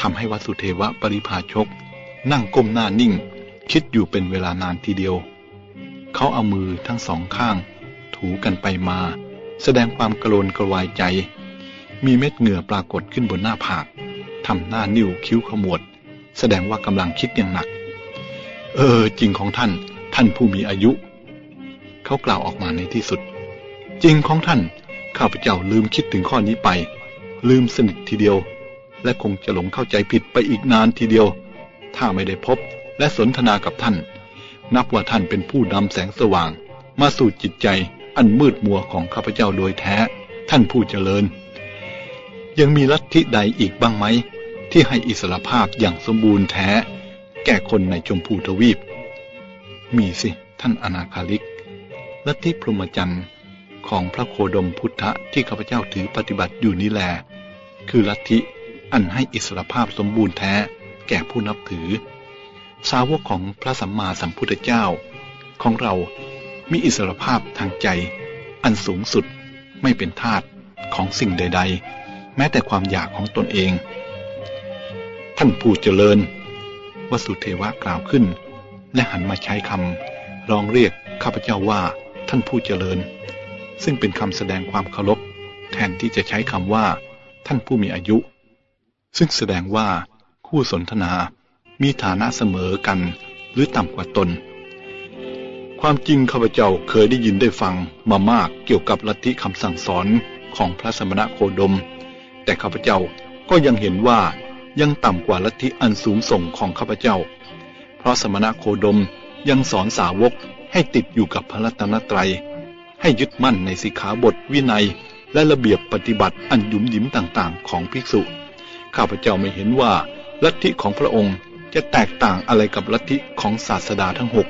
ทำให้วัสุเทวะปริภาชก นั่งก้มหน้านิ่ง คิดอยู่เป็นเวลานานทีเดียว เขาเอามือทั้งสองข้าง ถูกันไปมา แสดงความกระโลนกระวายใจ มีเม็ดเหงื่อปรากฏขึ้นบนหน้าผาก ทำหน้านิ้วคิ้วขมวด แสดงว่ากำลังคิดอย่างหนัก เออ จริงของท่าน ท่านผู้มีอายุ เขากล่าวออกมาในที่สุด จริงของท่าน ข้าพเจ้าลืมคิดถึงข้อนี้ไป ลืมสนิททีเดียว และคงจะหลงเข้าใจผิดไปอีกนานทีเดียว ถ้าไม่ได้พบและสนทนากับท่าน นับว่าท่านเป็นผู้นำแสงสว่าง มาสู่จิตใจอันมืดมัวของข้าพเจ้าโดยแท้ ท่านผู้เจริญ ยังมีลัทธิใดอีกบ้างไหม ที่ให้อิสรภาพอย่างสมบูรณ์แท้ แก่คนในชมพูทวีป มีสิท่านอนาคาลิกลัทธิพรหมจรรย์ของพระโคดมพุทธะที่ข้าพเจ้าถือปฏิบัติอยู่นี้แล คือลัทธิอันให้อิสรภาพสมบูรณ์แท้ แก่ผู้นับถือ สาวกของพระสัมมาสัมพุทธเจ้า ของเรามีอิสรภาพทางใจ อันสูงสุดไม่เป็นทาสของสิ่งใด ๆ แม้แต่ความอยากของตนเอง ท่านผู้เจริญ วสุเทวะกล่าวขึ้น และหันมาใช้คำร้องเรียกข้าพเจ้าว่าท่านผู้เจริญ ซึ่งเป็นคำแสดงความเคารพแทนที่จะใช้คำว่า ท่านผู้มีอายุ ซึ่งแสดงว่า คู่สนทนามีฐานะเสมอกันหรือต่ำกว่าตน ความจริงข้าพเจ้าเคยได้ยินได้ฟังมามากเกี่ยวกับลัทธิคำสั่งสอนของพระสมณะโคดม แต่ข้าพเจ้าก็ยังเห็นว่า ยังต่ำกว่าลัทธิอันสูงส่งของข้าพเจ้า เพราะสมณโคดมยังสอนสาวกให้ติดอยู่กับพระรัตนตรัย ให้ยึดมั่นในสิกขาบทวินัย และระเบียบปฏิบัติอันยุมหยิมต่างๆ ของภิกษุ ข้าพเจ้าไม่เห็นว่าลัทธิของพระองค์จะแตกต่างอะไรกับลัทธิของศาสดาทั้งหก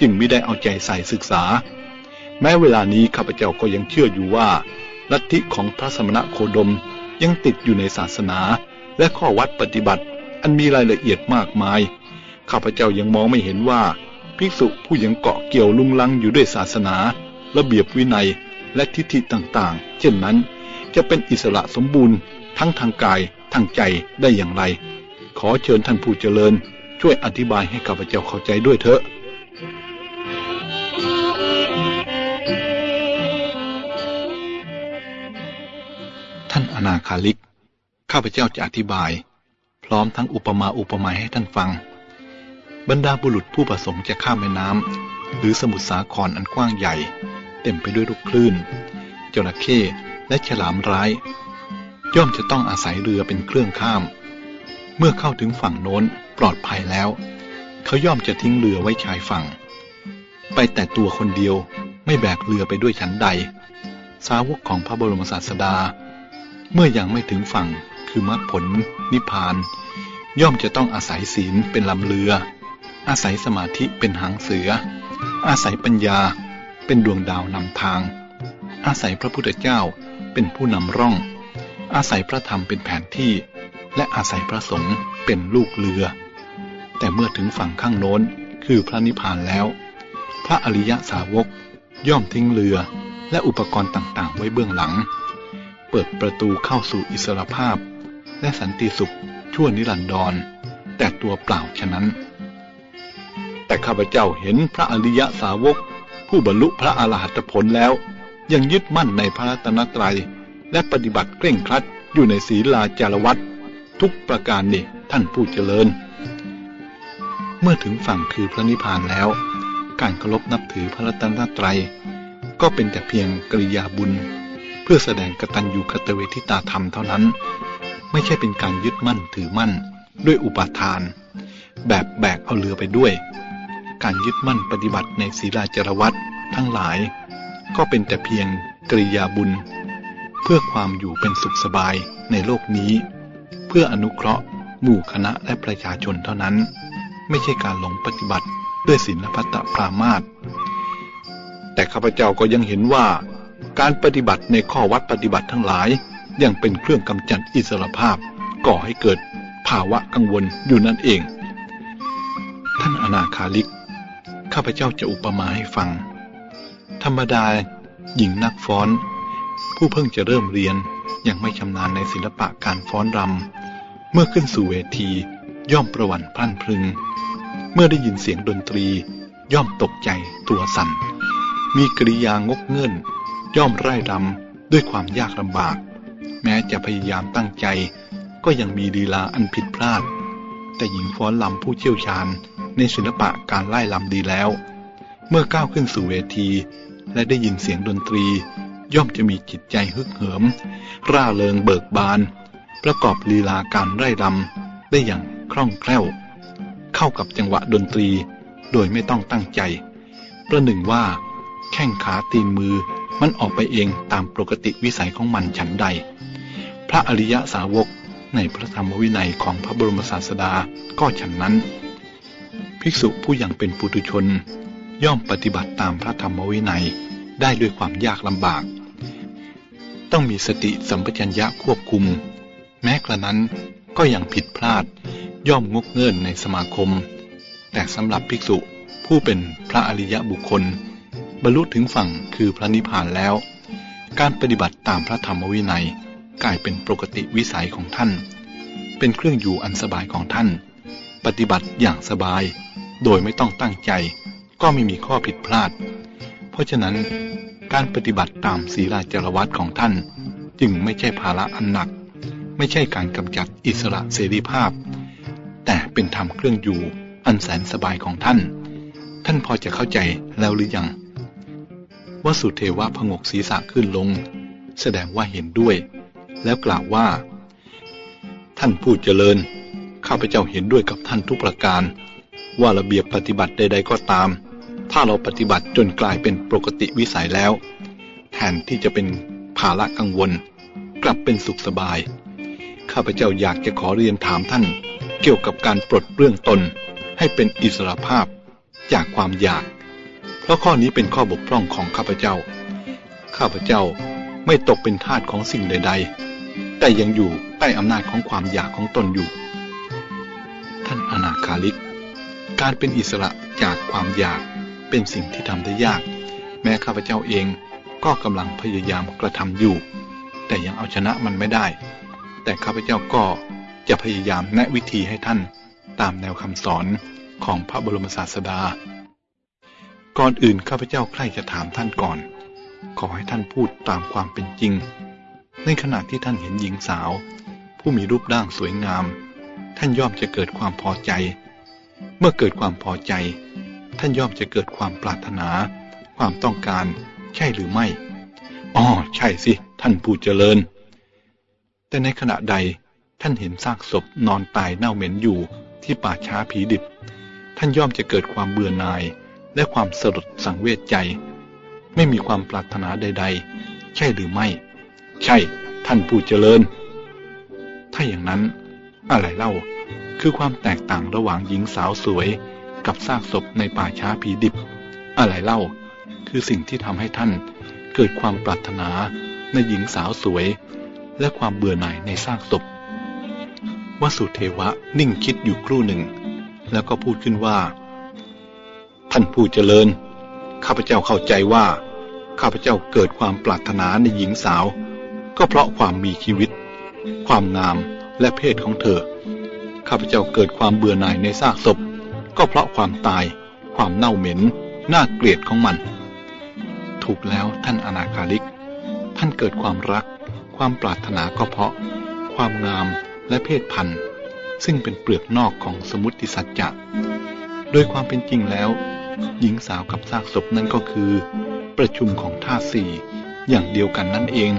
จึงไม่ได้เอาใจใส่ศึกษา แม้เวลานี้ข้าพเจ้าก็ยังเชื่ออยู่ว่า ลัทธิของพระสมณโคดมยังติดอยู่ในศาสนา และข้อวัดปฏิบัติ อันมีรายละเอียดมากมาย ข้าพเจ้ายังมองไม่เห็นว่า ภิกษุผู้ยังเกาะเกี่ยวลุงลังอยู่ด้วยศาสนา ระเบียบวินัยและทิฏฐิต่างๆ เช่นนั้น จะเป็นอิสระสมบูรณ์ ทั้งทางกายทางใจได้อย่างไร ขอเชิญท่านผู้เจริญ ช่วยอธิบายให้ข้าพเจ้าเข้าใจด้วยเถอะท่านอนาคาลิก ข้าพเจ้าจะอธิบาย พร้อมทั้งอุปมาอุปไมยให้ท่านฟัง บรรดาบุรุษผู้ประสงค์จะข้ามแม่น้ำหรือสมุทรสาครอันกว้างใหญ่ เต็มไปด้วยลูกคลื่น จระเข้และฉลามร้าย ย่อมจะต้องอาศัยเรือเป็นเครื่องข้าม เมื่อเข้าถึงฝั่งโน้นปลอดภัยแล้ว เขาย่อมจะทิ้งเรือไว้ชายฝั่ง ไปแต่ตัวคนเดียวไม่แบกเรือไปด้วยฉันใด สาวกของพระบรมศาสดา เมื่อยังไม่ถึงฝั่ง คือมรรคผลนิพพาน ย่อมจะต้องอาศัยศีลเป็นลำเรือ อาศัยสมาธิเป็นหางเสือ อาศัยปัญญาเป็นดวงดาวนำทาง อาศัยพระพุทธเจ้าเป็นผู้นำร่อง อาศัยพระธรรมเป็นแผนที่ และอาศัยพระสงฆ์เป็นลูกเรือ แต่เมื่อถึงฝั่งข้างโน้นคือพระนิพพานแล้ว พระอริยสาวกย่อมทิ้งเรือและอุปกรณ์ต่างๆ ไว้เบื้องหลัง เปิดประตูเข้าสู่อิสรภาพ และสันติสุขชั่วนิรันดร แต่ตัวเปล่าฉะนั้น แต่ข้าพเจ้าเห็นพระอริยสาวก ผู้บรรลุพระอรหัตผลแล้ว ยังยึดมั่นในพระรัตนตรัย และปฏิบัติเคร่งครัดอยู่ในศีลาจารวัตทุกประการนี่ท่านผู้เจริญ เมื่อถึงฝั่งคือพระนิพพานแล้ว การเคารพนับถือพระรัตนตรัย ก็เป็นแต่เพียงกริยาบุญ เพื่อแสดงกตัญญูกตเวทิตาธรรมเท่านั้น ไม่ใช่เป็นการยึดมั่นถือมั่น ด้วยอุปาทาน แบบแบกเอาเรือไปด้วย การยึดมั่นปฏิบัติในศีลาจรวัตทั้งหลาย ก็เป็นแต่เพียงกริยาบุญ เพื่อความอยู่เป็นสุขสบายในโลกนี้ เพื่ออนุเคราะห์ หมู่คณะและประชาชนเท่านั้น ไม่ใช่การหลงปฏิบัติด้วยศีลพัตปรามาตแต่ข้าพเจ้าก็ยังเห็นว่า การปฏิบัติในข้อวัดปฏิบัติทั้งหลาย ยังเป็นเครื่องกำจัดอิสรภาพ ก่อให้เกิดภาวะกังวลอยู่นั่นเอง ท่านอนาคาลิก ข้าพเจ้าจะอุปมาให้ฟัง ธรรมดาหญิงนักฟ้อน ผู้เพิ่งจะเริ่มเรียนยังไม่ชำนาญในศิลปะการฟ้อนรำเมื่อขึ้นสู่เวทีย่อมประวันพลั่นพลึง เมื่อได้ยินเสียงดนตรี ย่อมตกใจตัวสั่น มีกริยางกเงื่อนย่อมไร้รำด้วยความยากลำบาก แม้จะพยายามตั้งใจ ก็ยังมีลีลาอันผิดพลาด แต่หญิงฟ้อนลำผู้เชี่ยวชาญในศิลปะการไล่ลำดีแล้ว เมื่อก้าวขึ้นสู่เวที และได้ยินเสียงดนตรี ย่อมจะมีจิตใจฮึกเหิม ร่าเริงเบิกบาน ประกอบลีลาการไร่รำได้อย่างคล่องแคล่ว เข้ากับจังหวะดนตรี โดยไม่ต้องตั้งใจ ประหนึ่งว่า แข้งขาตีนมือมันออกไปเองตามปกติวิสัยของมันฉันใด พระอริยสาวกในพระธรรมวินัยของพระบรมศาสดาก็ฉันนั้น ภิกษุผู้ยังเป็นปุถุชน ย่อมปฏิบัติตามพระธรรมวินัยได้ด้วยความยากลำบาก ต้องมีสติสัมปชัญญะควบคุม แม้กระนั้นก็ยังผิดพลาดย่อมงกเงื่อนในสมาคม แต่สำหรับภิกษุผู้เป็นพระอริยบุคคล บรรลุถึงฝั่งคือพระนิพพานแล้ว การปฏิบัติตามพระธรรมวินัย กลายเป็นปกติวิสัยของท่าน เป็นเครื่องอยู่อันสบายของท่าน ปฏิบัติอย่างสบาย โดยไม่ต้องตั้งใจ ก็ไม่มีข้อผิดพลาด เพราะฉะนั้นการปฏิบัติตามศีลาจารวัตของท่าน จึงไม่ใช่ภาระอันหนัก ไม่ใช่การกำจัดอิสระเสรีภาพ แต่เป็นธรรมเครื่องอยู่อันแสนสบายของท่าน ท่านพอจะเข้าใจแล้วหรือยังวสุเทวะพงกศีรษะขึ้นลง แสดงว่าเห็นด้วย แล้วกล่าวว่า ท่านผู้เจริญ ข้าพเจ้าเห็นด้วยกับท่านทุกประการ ว่าระเบียบปฏิบัติใด ๆ ก็ตาม ถ้าเราปฏิบัติจนกลายเป็นปกติวิสัยแล้ว แทนที่จะเป็นภาระกังวล กลับเป็นสุขสบาย ข้าพเจ้าอยากจะขอเรียนถามท่าน เกี่ยวกับการปลดเปลื้องตน ให้เป็นอิสระภาพจากความอยาก เพราะข้อนี้เป็นข้อบกพร่องของข้าพเจ้า ข้าพเจ้า ไม่ตกเป็นทาสของสิ่งใด ๆ แต่ยังอยู่ใต้อำนาจของความอยากของตนอยู่ ท่านอนาคาลิก การเป็นอิสระจากความอยากเป็นสิ่งที่ทำได้ยาก แม้ข้าพเจ้าเองก็กำลังพยายามกระทำอยู่ แต่ยังเอาชนะมันไม่ได้ แต่ข้าพเจ้าก็จะพยายามแนะวิธีให้ท่านตามแนวคำสอนของพระบรมศาสดา ก่อนอื่นข้าพเจ้าใคร่จะถามท่านก่อน ขอให้ท่านพูดตามความเป็นจริง ในขณะที่ท่านเห็นหญิงสาว ผู้มีรูปร่างสวยงาม ท่านย่อมจะเกิดความพอใจ เมื่อเกิดความพอใจ ท่านย่อมจะเกิดความปรารถนา ความต้องการ ใช่หรือไม่อ๋อใช่สิ ท่านผู้เจริญ แต่ในขณะใดท่านเห็นซากศพนอนตายเน่าเหม็นอยู่ที่ป่าช้าผีดิบ ท่านย่อมจะเกิดความเบื่อหน่ายและความสลดสังเวชใจ ไม่มีความปรารถนาใด ๆ ใช่หรือไม่ ใช่ ท่านผู้เจริญ ถ้าอย่างนั้น อะไรเล่า คือความแตกต่างระหว่างหญิงสาวสวย กับซากศพในป่าช้าผีดิบ อะไรเล่า คือสิ่งที่ทำให้ท่าน เกิดความปรารถนาในหญิงสาวสวย และความเบื่อหน่ายในซากศพวสุเทวะนิ่งคิดอยู่ครู่หนึ่ง แล้วก็พูดขึ้นว่า ท่านผู้เจริญ ข้าพเจ้าเข้าใจว่า ข้าพเจ้าเกิดความปรารถนาในหญิงสาว ก็เพราะความมีชีวิต ความงามและเพศของเธอ ข้าพเจ้าเกิดความเบื่อหน่ายในซากศพ ก็เพราะความตาย ความเน่าเหม็น น่าเกลียดของมัน ถูกแล้วท่านอนาคาลิก ท่านเกิดความรัก ความปรารถนาก็เพราะ ความงามและเพศพันธุ์ ซึ่งเป็นเปลือกนอกของสมุติสัจจะ โดยความเป็นจริงแล้ว หญิงสาวกับซากศพนั้นก็คือ ประชุมของท่าสี่อย่างเดียวกันนั่นเอง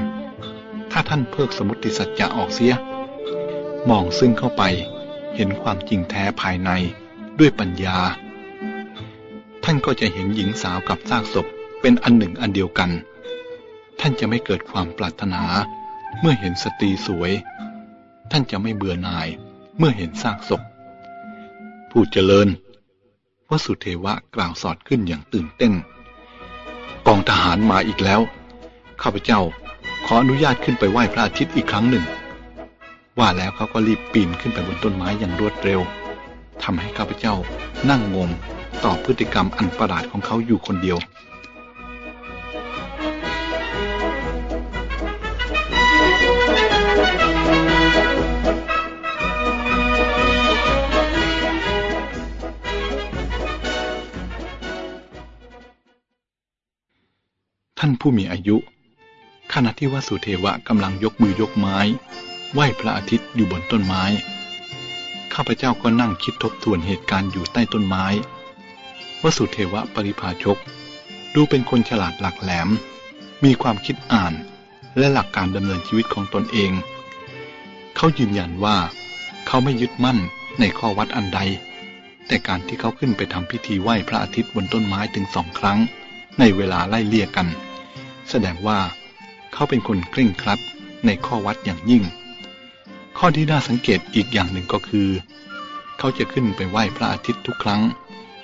ถ้าท่านเพิกสมุติสัจจะออกเสีย มองซึ่งเข้าไปเห็นความจริงแท้ภายในด้วยปัญญา ท่านก็จะเห็นหญิงสาวกับซากศพเป็นอันหนึ่งอันเดียวกัน ท่านจะไม่เกิดความปรารถนา เมื่อเห็นสตรีสวย ท่านจะไม่เบื่อหน่ายเมื่อเห็นซากศพ ผู้เจริญวสุเทวะกล่าวสอดขึ้นอย่างตื่นเต้น กองทหารมาอีกแล้ว ข้าพเจ้าขออนุญาตขึ้นไปไหว้พระอาทิตย์อีกครั้งหนึ่ง ว่าแล้วเขาก็รีบปีนขึ้นไปบนต้นไม้อย่างรวดเร็วทำให้ข้าพเจ้านั่งงงต่อพฤติกรรมอันประหลาดของเขาอยู่คนเดียว ท่านผู้มีอายุ ขณะที่วสุเทวะกำลังยกมือยกไม้ ไหว้พระอาทิตย์อยู่บนต้นไม้ ข้าพเจ้าก็นั่งคิดทบทวนเหตุการณ์อยู่ใต้ต้นไม้ วสุเทวะปริภาชก ดูเป็นคนฉลาดหลักแหลม มีความคิดอ่านและหลักการดำเนินชีวิตของตนเอง เขายืนยันว่า เขาไม่ยึดมั่นในข้อวัดอันใด แต่การที่เขาขึ้นไปทำพิธีไหว้พระอาทิตย์บนต้นไม้ถึงสองครั้ง ในเวลาไล่เลี่ยกัน แสดงว่าเขาเป็นคนเคร่งครัดในข้อวัดอย่างยิ่ง ข้อที่น่าสังเกตอีกอย่างหนึ่งก็คือ เขาจะขึ้นไปไหว้พระอาทิตย์ทุกครั้ง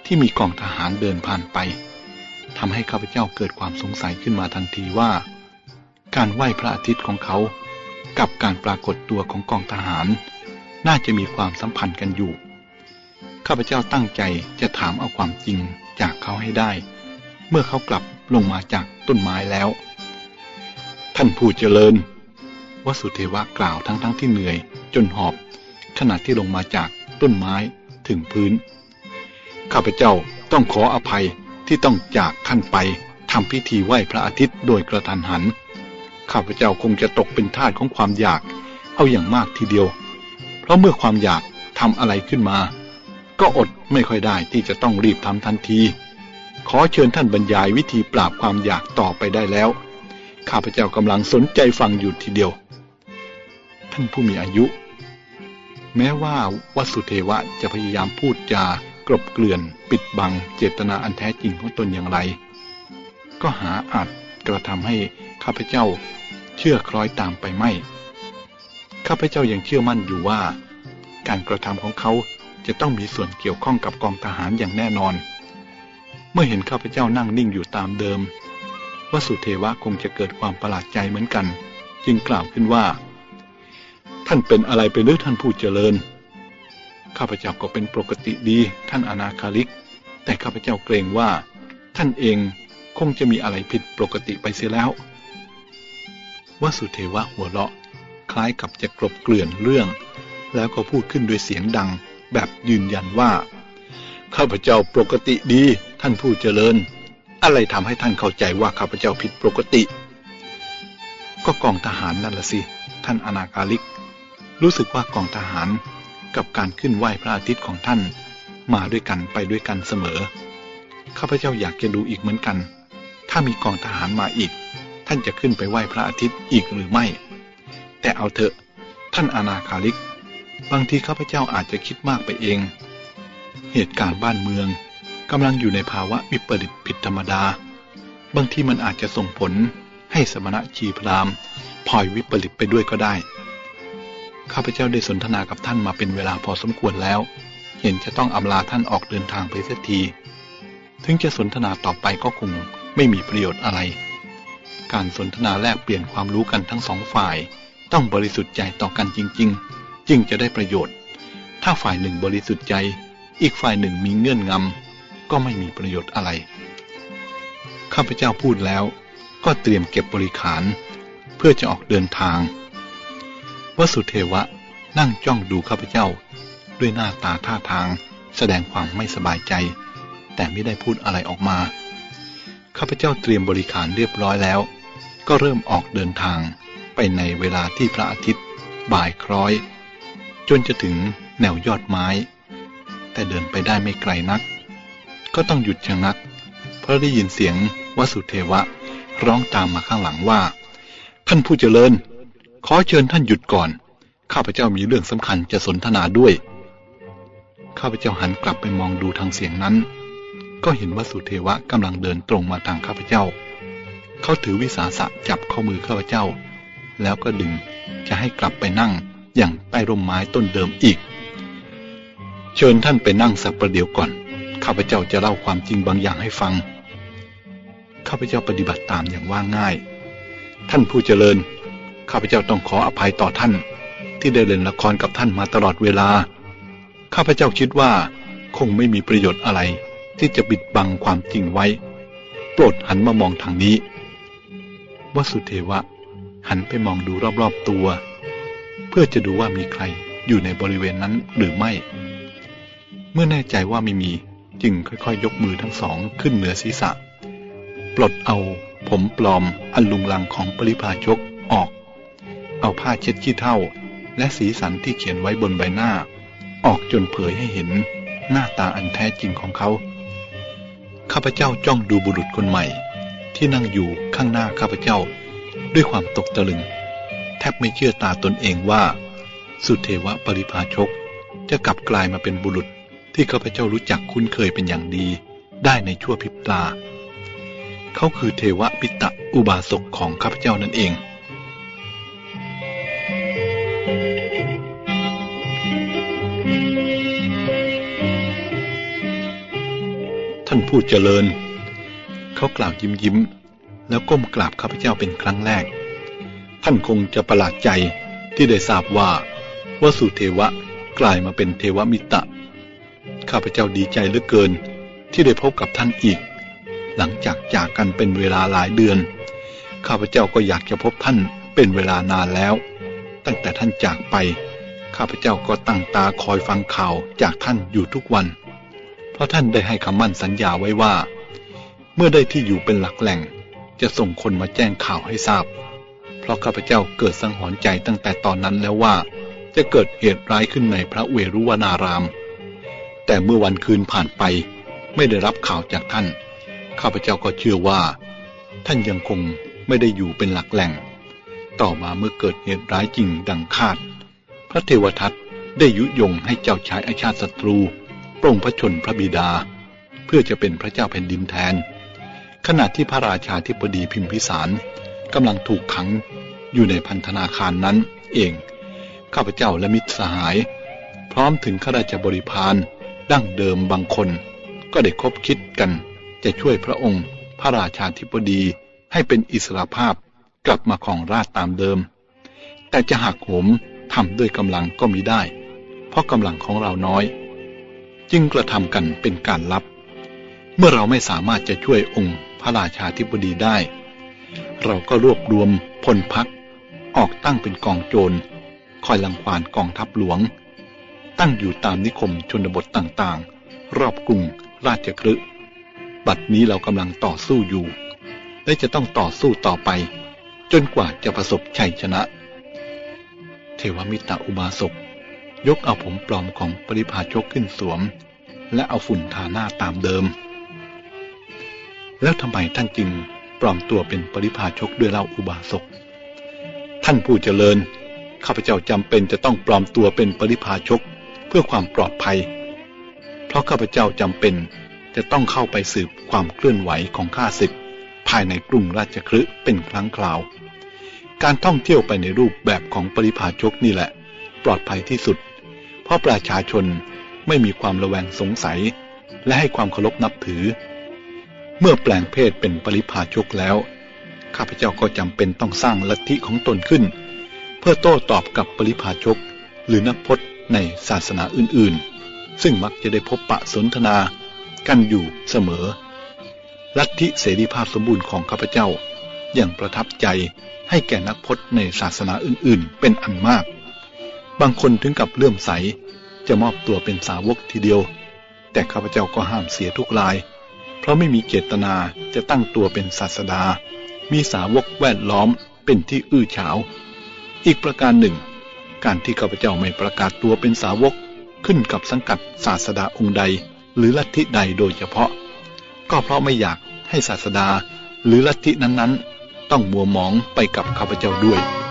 ที่มีกองทหารเดินผ่านไปทำให้ข้าพเจ้าเกิดความสงสัยขึ้นมาทันทีว่า การไหว้พระอาทิตย์ของเขา กับการปรากฏตัวของกองทหาร น่าจะมีความสัมพันธ์กันอยู่ ข้าพเจ้าตั้งใจจะถามเอาความจริงจากเขาให้ได้ เมื่อเขากลับ ลงมาจากต้นไม้แล้ว ท่านผู้เจริญวสุเทวะกล่าวทั้งๆทที่เหนื่อยจนหอบ ขณะที่ลงมาจากต้นไม้ถึงพื้น ข้าพเจ้าต้องขออภัยที่ต้องจากท่านไปทำพิธีไหว้พระอาทิตย์โดยกระทันหัน ข้าพเจ้าคงจะตกเป็นทาสของความอยากเอาอย่างมากทีเดียว เพราะเมื่อความอยากทำอะไรขึ้นมา ก็อดไม่ค่อยได้ที่จะต้องรีบทำทันที ขอเชิญท่านบรรยายวิธีปราบความอยากต่อไปได้แล้ว ข้าพเจ้ากำลังสนใจฟังอยู่ทีเดียว ท่านผู้มีอายุ แม้ว่าวสุเทวะจะพยายามพูดจากรบเกลื่อน ปิดบัง เจตนาอันแท้จริงของตนอย่างไร ก็หาอาจกระทำให้ข้าพเจ้าเชื่อคล้อยตามไปไม่ ข้าพเจ้ายังเชื่อมั่นอยู่ว่า การกระทำของเขาจะต้องมีส่วนเกี่ยวข้องกับกองทหารอย่างแน่นอน เมื่อเห็นข้าพเจ้านั่งนิ่งอยู่ตามเดิมวสุเทวะคงจะเกิดความประหลาดใจเหมือนกัน จึงกล่าวขึ้นว่า ท่านเป็นอะไรไปหรือท่านผู้เจริญ ข้าพเจ้าก็เป็นปกติดีท่านอนาคาลิก แต่ข้าพเจ้าเกรงว่า ท่านเองคงจะมีอะไรผิดปกติไปเสียแล้ววสุเทวะหัวเราะ คล้ายกับจะกลบเกลื่อนเรื่อง แล้วก็พูดขึ้นด้วยเสียงดัง แบบยืนยันว่า ข้าพเจ้าปกติดี ท่านผู้เจริญ อะไรทำให้ท่านเข้าใจว่าข้าพเจ้าผิดปกติ ก็กองทหารนั่นละสิ ท่านอนาคาลิก รู้สึกว่ากองทหารกับการขึ้นไหว้พระอาทิตย์ของท่าน มาด้วยกันไปด้วยกันเสมอ ข้าพเจ้าอยากจะดูอีกเหมือนกัน ถ้ามีกองทหารมาอีก ท่านจะขึ้นไปไหว้พระอาทิตย์อีกหรือไม่ แต่เอาเถอะ ท่านอนาคาลิก บางทีข้าพเจ้าอาจจะคิดมากไปเอง เหตุการณ์บ้านเมืองกำลังอยู่ในภาวะวิปริตผิดธรรมดา บางทีมันอาจจะส่งผลให้สมณะชีพรามพลอยวิปริตไปด้วยก็ได้ ข้าพเจ้าได้สนทนากับท่านมาเป็นเวลาพอสมควรแล้ว เห็นจะต้องอำลาท่านออกเดินทางไปเสียที ถึงจะสนทนาต่อไปก็คงไม่มีประโยชน์อะไร การสนทนาแลกเปลี่ยนความรู้กันทั้งสองฝ่าย ต้องบริสุทธิ์ใจต่อกันจริง ๆ จึงจะได้ประโยชน์ ถ้าฝ่ายหนึ่งบริสุทธิ์ใจ อีกฝ่ายหนึ่งมีเงื่อนงำก็ไม่มีประโยชน์อะไร ข้าพเจ้าพูดแล้วก็เตรียมเก็บบริขาร เพื่อจะออกเดินทาง วสุเทวะนั่งจ้องดูข้าพเจ้า ด้วยหน้าตาท่าทางแสดงความไม่สบายใจ แต่ไม่ได้พูดอะไรออกมา ข้าพเจ้าเตรียมบริขารเรียบร้อยแล้ว ก็เริ่มออกเดินทางไปในเวลาที่พระอาทิตย์ บ่ายคล้อย จนจะถึงแนวยอดไม้ แต่เดินไปได้ไม่ไกลนัก ก็ต้องหยุดชะงัก เพราะได้ยินเสียงวสุเทวะ ร้องตามมาข้างหลังว่า ท่านผู้เจริญ ขอเชิญท่านหยุดก่อน ข้าพเจ้ามีเรื่องสำคัญจะสนทนาด้วย ข้าพเจ้าหันกลับไปมองดูทางเสียงนั้น ก็เห็นวสุเทวะกำลังเดินตรงมาทางข้าพเจ้า เขาถือวิสาสะจับข้อมือข้าพเจ้า แล้วก็ดึงจะให้กลับไปนั่งอย่างใต้ร่มไม้ต้นเดิมอีก เชิญท่านไปนั่งสักประเดี๋ยวก่อน ข้าพเจ้าจะเล่าความจริงบางอย่างให้ฟัง ข้าพเจ้าปฏิบัติตามอย่างว่าง่าย ท่านผู้เจริญ ข้าพเจ้าต้องขออภัยต่อท่าน ที่ได้เล่นละครกับท่านมาตลอดเวลา ข้าพเจ้าคิดว่า คงไม่มีประโยชน์อะไร ที่จะปิดบังความจริงไว้ โปรดหันมามองทางนี้ วสุเทวะ หันไปมองดูรอบๆตัว เพื่อจะดูว่ามีใครอยู่ในบริเวณนั้นหรือไม่ เมื่อแน่ใจว่าไม่มีจึงค่อยๆยกมือทั้งสองขึ้นเหนือศีรษะ ปลดเอาผมปลอมอันลุงลังของปริพาชกออก เอาผ้าเช็ดขี้เท่า และสีสันที่เขียนไว้บนใบหน้า ออกจนเผยให้เห็นหน้าตาอันแท้จริงของเขา ข้าพเจ้าจ้องดูบุรุษคนใหม่ ที่นั่งอยู่ข้างหน้าข้าพเจ้า ด้วยความตกตะลึง แทบไม่เชื่อตาตนเองว่า สุเทวะปริพาชกจะกลับกลายมาเป็นบุรุษ ที่ข้าพเจ้ารู้จักคุ้นเคยเป็นอย่างดี ได้ในชั่วพริบตา เขาคือเทวะปิตะอุบาสกของข้าพเจ้านั่นเอง ท่านผู้เจริญ เขากล่าวยิ้มยิ้ม แล้วก้มกราบข้าพเจ้าเป็นครั้งแรก ท่านคงจะประหลาดใจที่ได้ทราบว่า วสุเทวะกลายมาเป็นเทวมิตะ ข้าพเจ้าดีใจเหลือเกิน ที่ได้พบกับท่านอีก หลังจากจากกันเป็นเวลาหลายเดือน ข้าพเจ้าก็อยากจะพบท่านเป็นเวลานานแล้ว ตั้งแต่ท่านจากไป ข้าพเจ้าก็ตั้งตาคอยฟังข่าวจากท่านอยู่ทุกวัน เพราะท่านได้ให้คำมั่นสัญญาไว้ว่า เมื่อได้ที่อยู่เป็นหลักแหล่ง จะส่งคนมาแจ้งข่าวให้ทราบ เพราะข้าพเจ้าเกิดสังหรณ์ใจตั้งแต่ตอนนั้นแล้วว่า จะเกิดเหตุร้ายขึ้นในพระเวรุวนาราม แต่เมื่อวันคืนผ่านไปไม่ได้รับข่าวจากท่าน ข้าพเจ้าก็เชื่อว่า ท่านยังคงไม่ได้อยู่เป็นหลักแหล่ง ต่อมาเมื่อเกิดเหตุร้ายจริงดังคาด พระเทวทัตได้ยุยงให้เจ้าชายอาชาติศัตรูปรงพระชนพระบิดา เพื่อจะเป็นพระเจ้าแผ่นดินแทน ขณะที่พระราชาธิบดีพิมพิสารกำลังถูกขังอยู่ในพันธนาคารนั้นเอง ข้าพเจ้าและมิตรสหาย พร้อมถึงข้าราชบริพาร ดั้งเดิมบางคน ก็ได้คบคิดกัน จะช่วยพระองค์ พระราชาธิบดีให้เป็นอิสระภาพกลับมาของราชตามเดิม แต่จะหักโหมททำด้วยกำลังก็มีได้ เพราะกำลังของเราน้อย จึงกระทำกันเป็นการลับ เมื่อเราไม่สามารถจะช่วยองค์พระราชาธิบดีได้ เราก็รวบรวมพลพักออกตั้งเป็นกองโจร คอยลังควานกองทัพหลวง ตั้งอยู่ตามนิคมชนบทต่างๆ รอบกรุงราชคฤห์บัดนี้เรากำลังต่อสู้อยู่ และจะต้องต่อสู้ต่อไป จนกว่าจะประสบชัยชนะ เทวมิตรอุบาสกยกเอาผมปลอมของปริพาชกขึ้นสวม และเอาฝุ่นทาหน้าตามเดิม แล้วทำไมท่านจึงปลอมตัวเป็นปริพาชกด้วยเล่าอุบาสก ท่านผู้เจริญ ข้าพเจ้าจำเป็นจะต้องปลอมตัวเป็นปริพาชก พื่อความปลอดภัย เพราะข้าพเจ้าจำเป็นจะต้องเข้าไปสืบความเคลื่อนไหวของข้าศึกภายในกรุงราชคฤห์เป็นครั้งคราว การท่องเที่ยวไปในรูปแบบของปริพาชกนี่แหละ ปลอดภัยที่สุด เพราะประชาชนไม่มีความระแวงสงสัย และให้ความเคารพนับถือ เมื่อแปลงเพศเป็นปริพาชกแล้ว ข้าพเจ้าก็จำเป็นต้องสร้างลัทธิของตนขึ้น เพื่อโต้ตอบกับปริพาชกหรือนักพจน์ ในศาสนาอื่นๆ ซึ่งมักจะได้พบปะสนทนากันอยู่เสมอ ลัทธิเสรีภาพสมบูรณ์ของข้าพเจ้าอย่างประทับใจให้แก่นักพจน์ในศาสนาอื่นๆ เป็นอันมาก บางคนถึงกับเลื่อมใสจะมอบตัวเป็นสาวกทีเดียว แต่ข้าพเจ้าก็ห้ามเสียทุกราย เพราะไม่มีเจตนาจะตั้งตัวเป็นศาสดา มีสาวกแวดล้อมเป็นที่อื้อฉาว อีกประการหนึ่ง การที่ข้าพเจ้าไม่ประกาศตัวเป็นสาวกขึ้นกับสังกัดศาสดาองค์ใด หรือลัทธิใดโดยเฉพาะ ก็เพราะไม่อยากให้ศาสดาหรือลัทธินั้นๆ ต้องมัวหมองไปกับข้าพเจ้าด้วย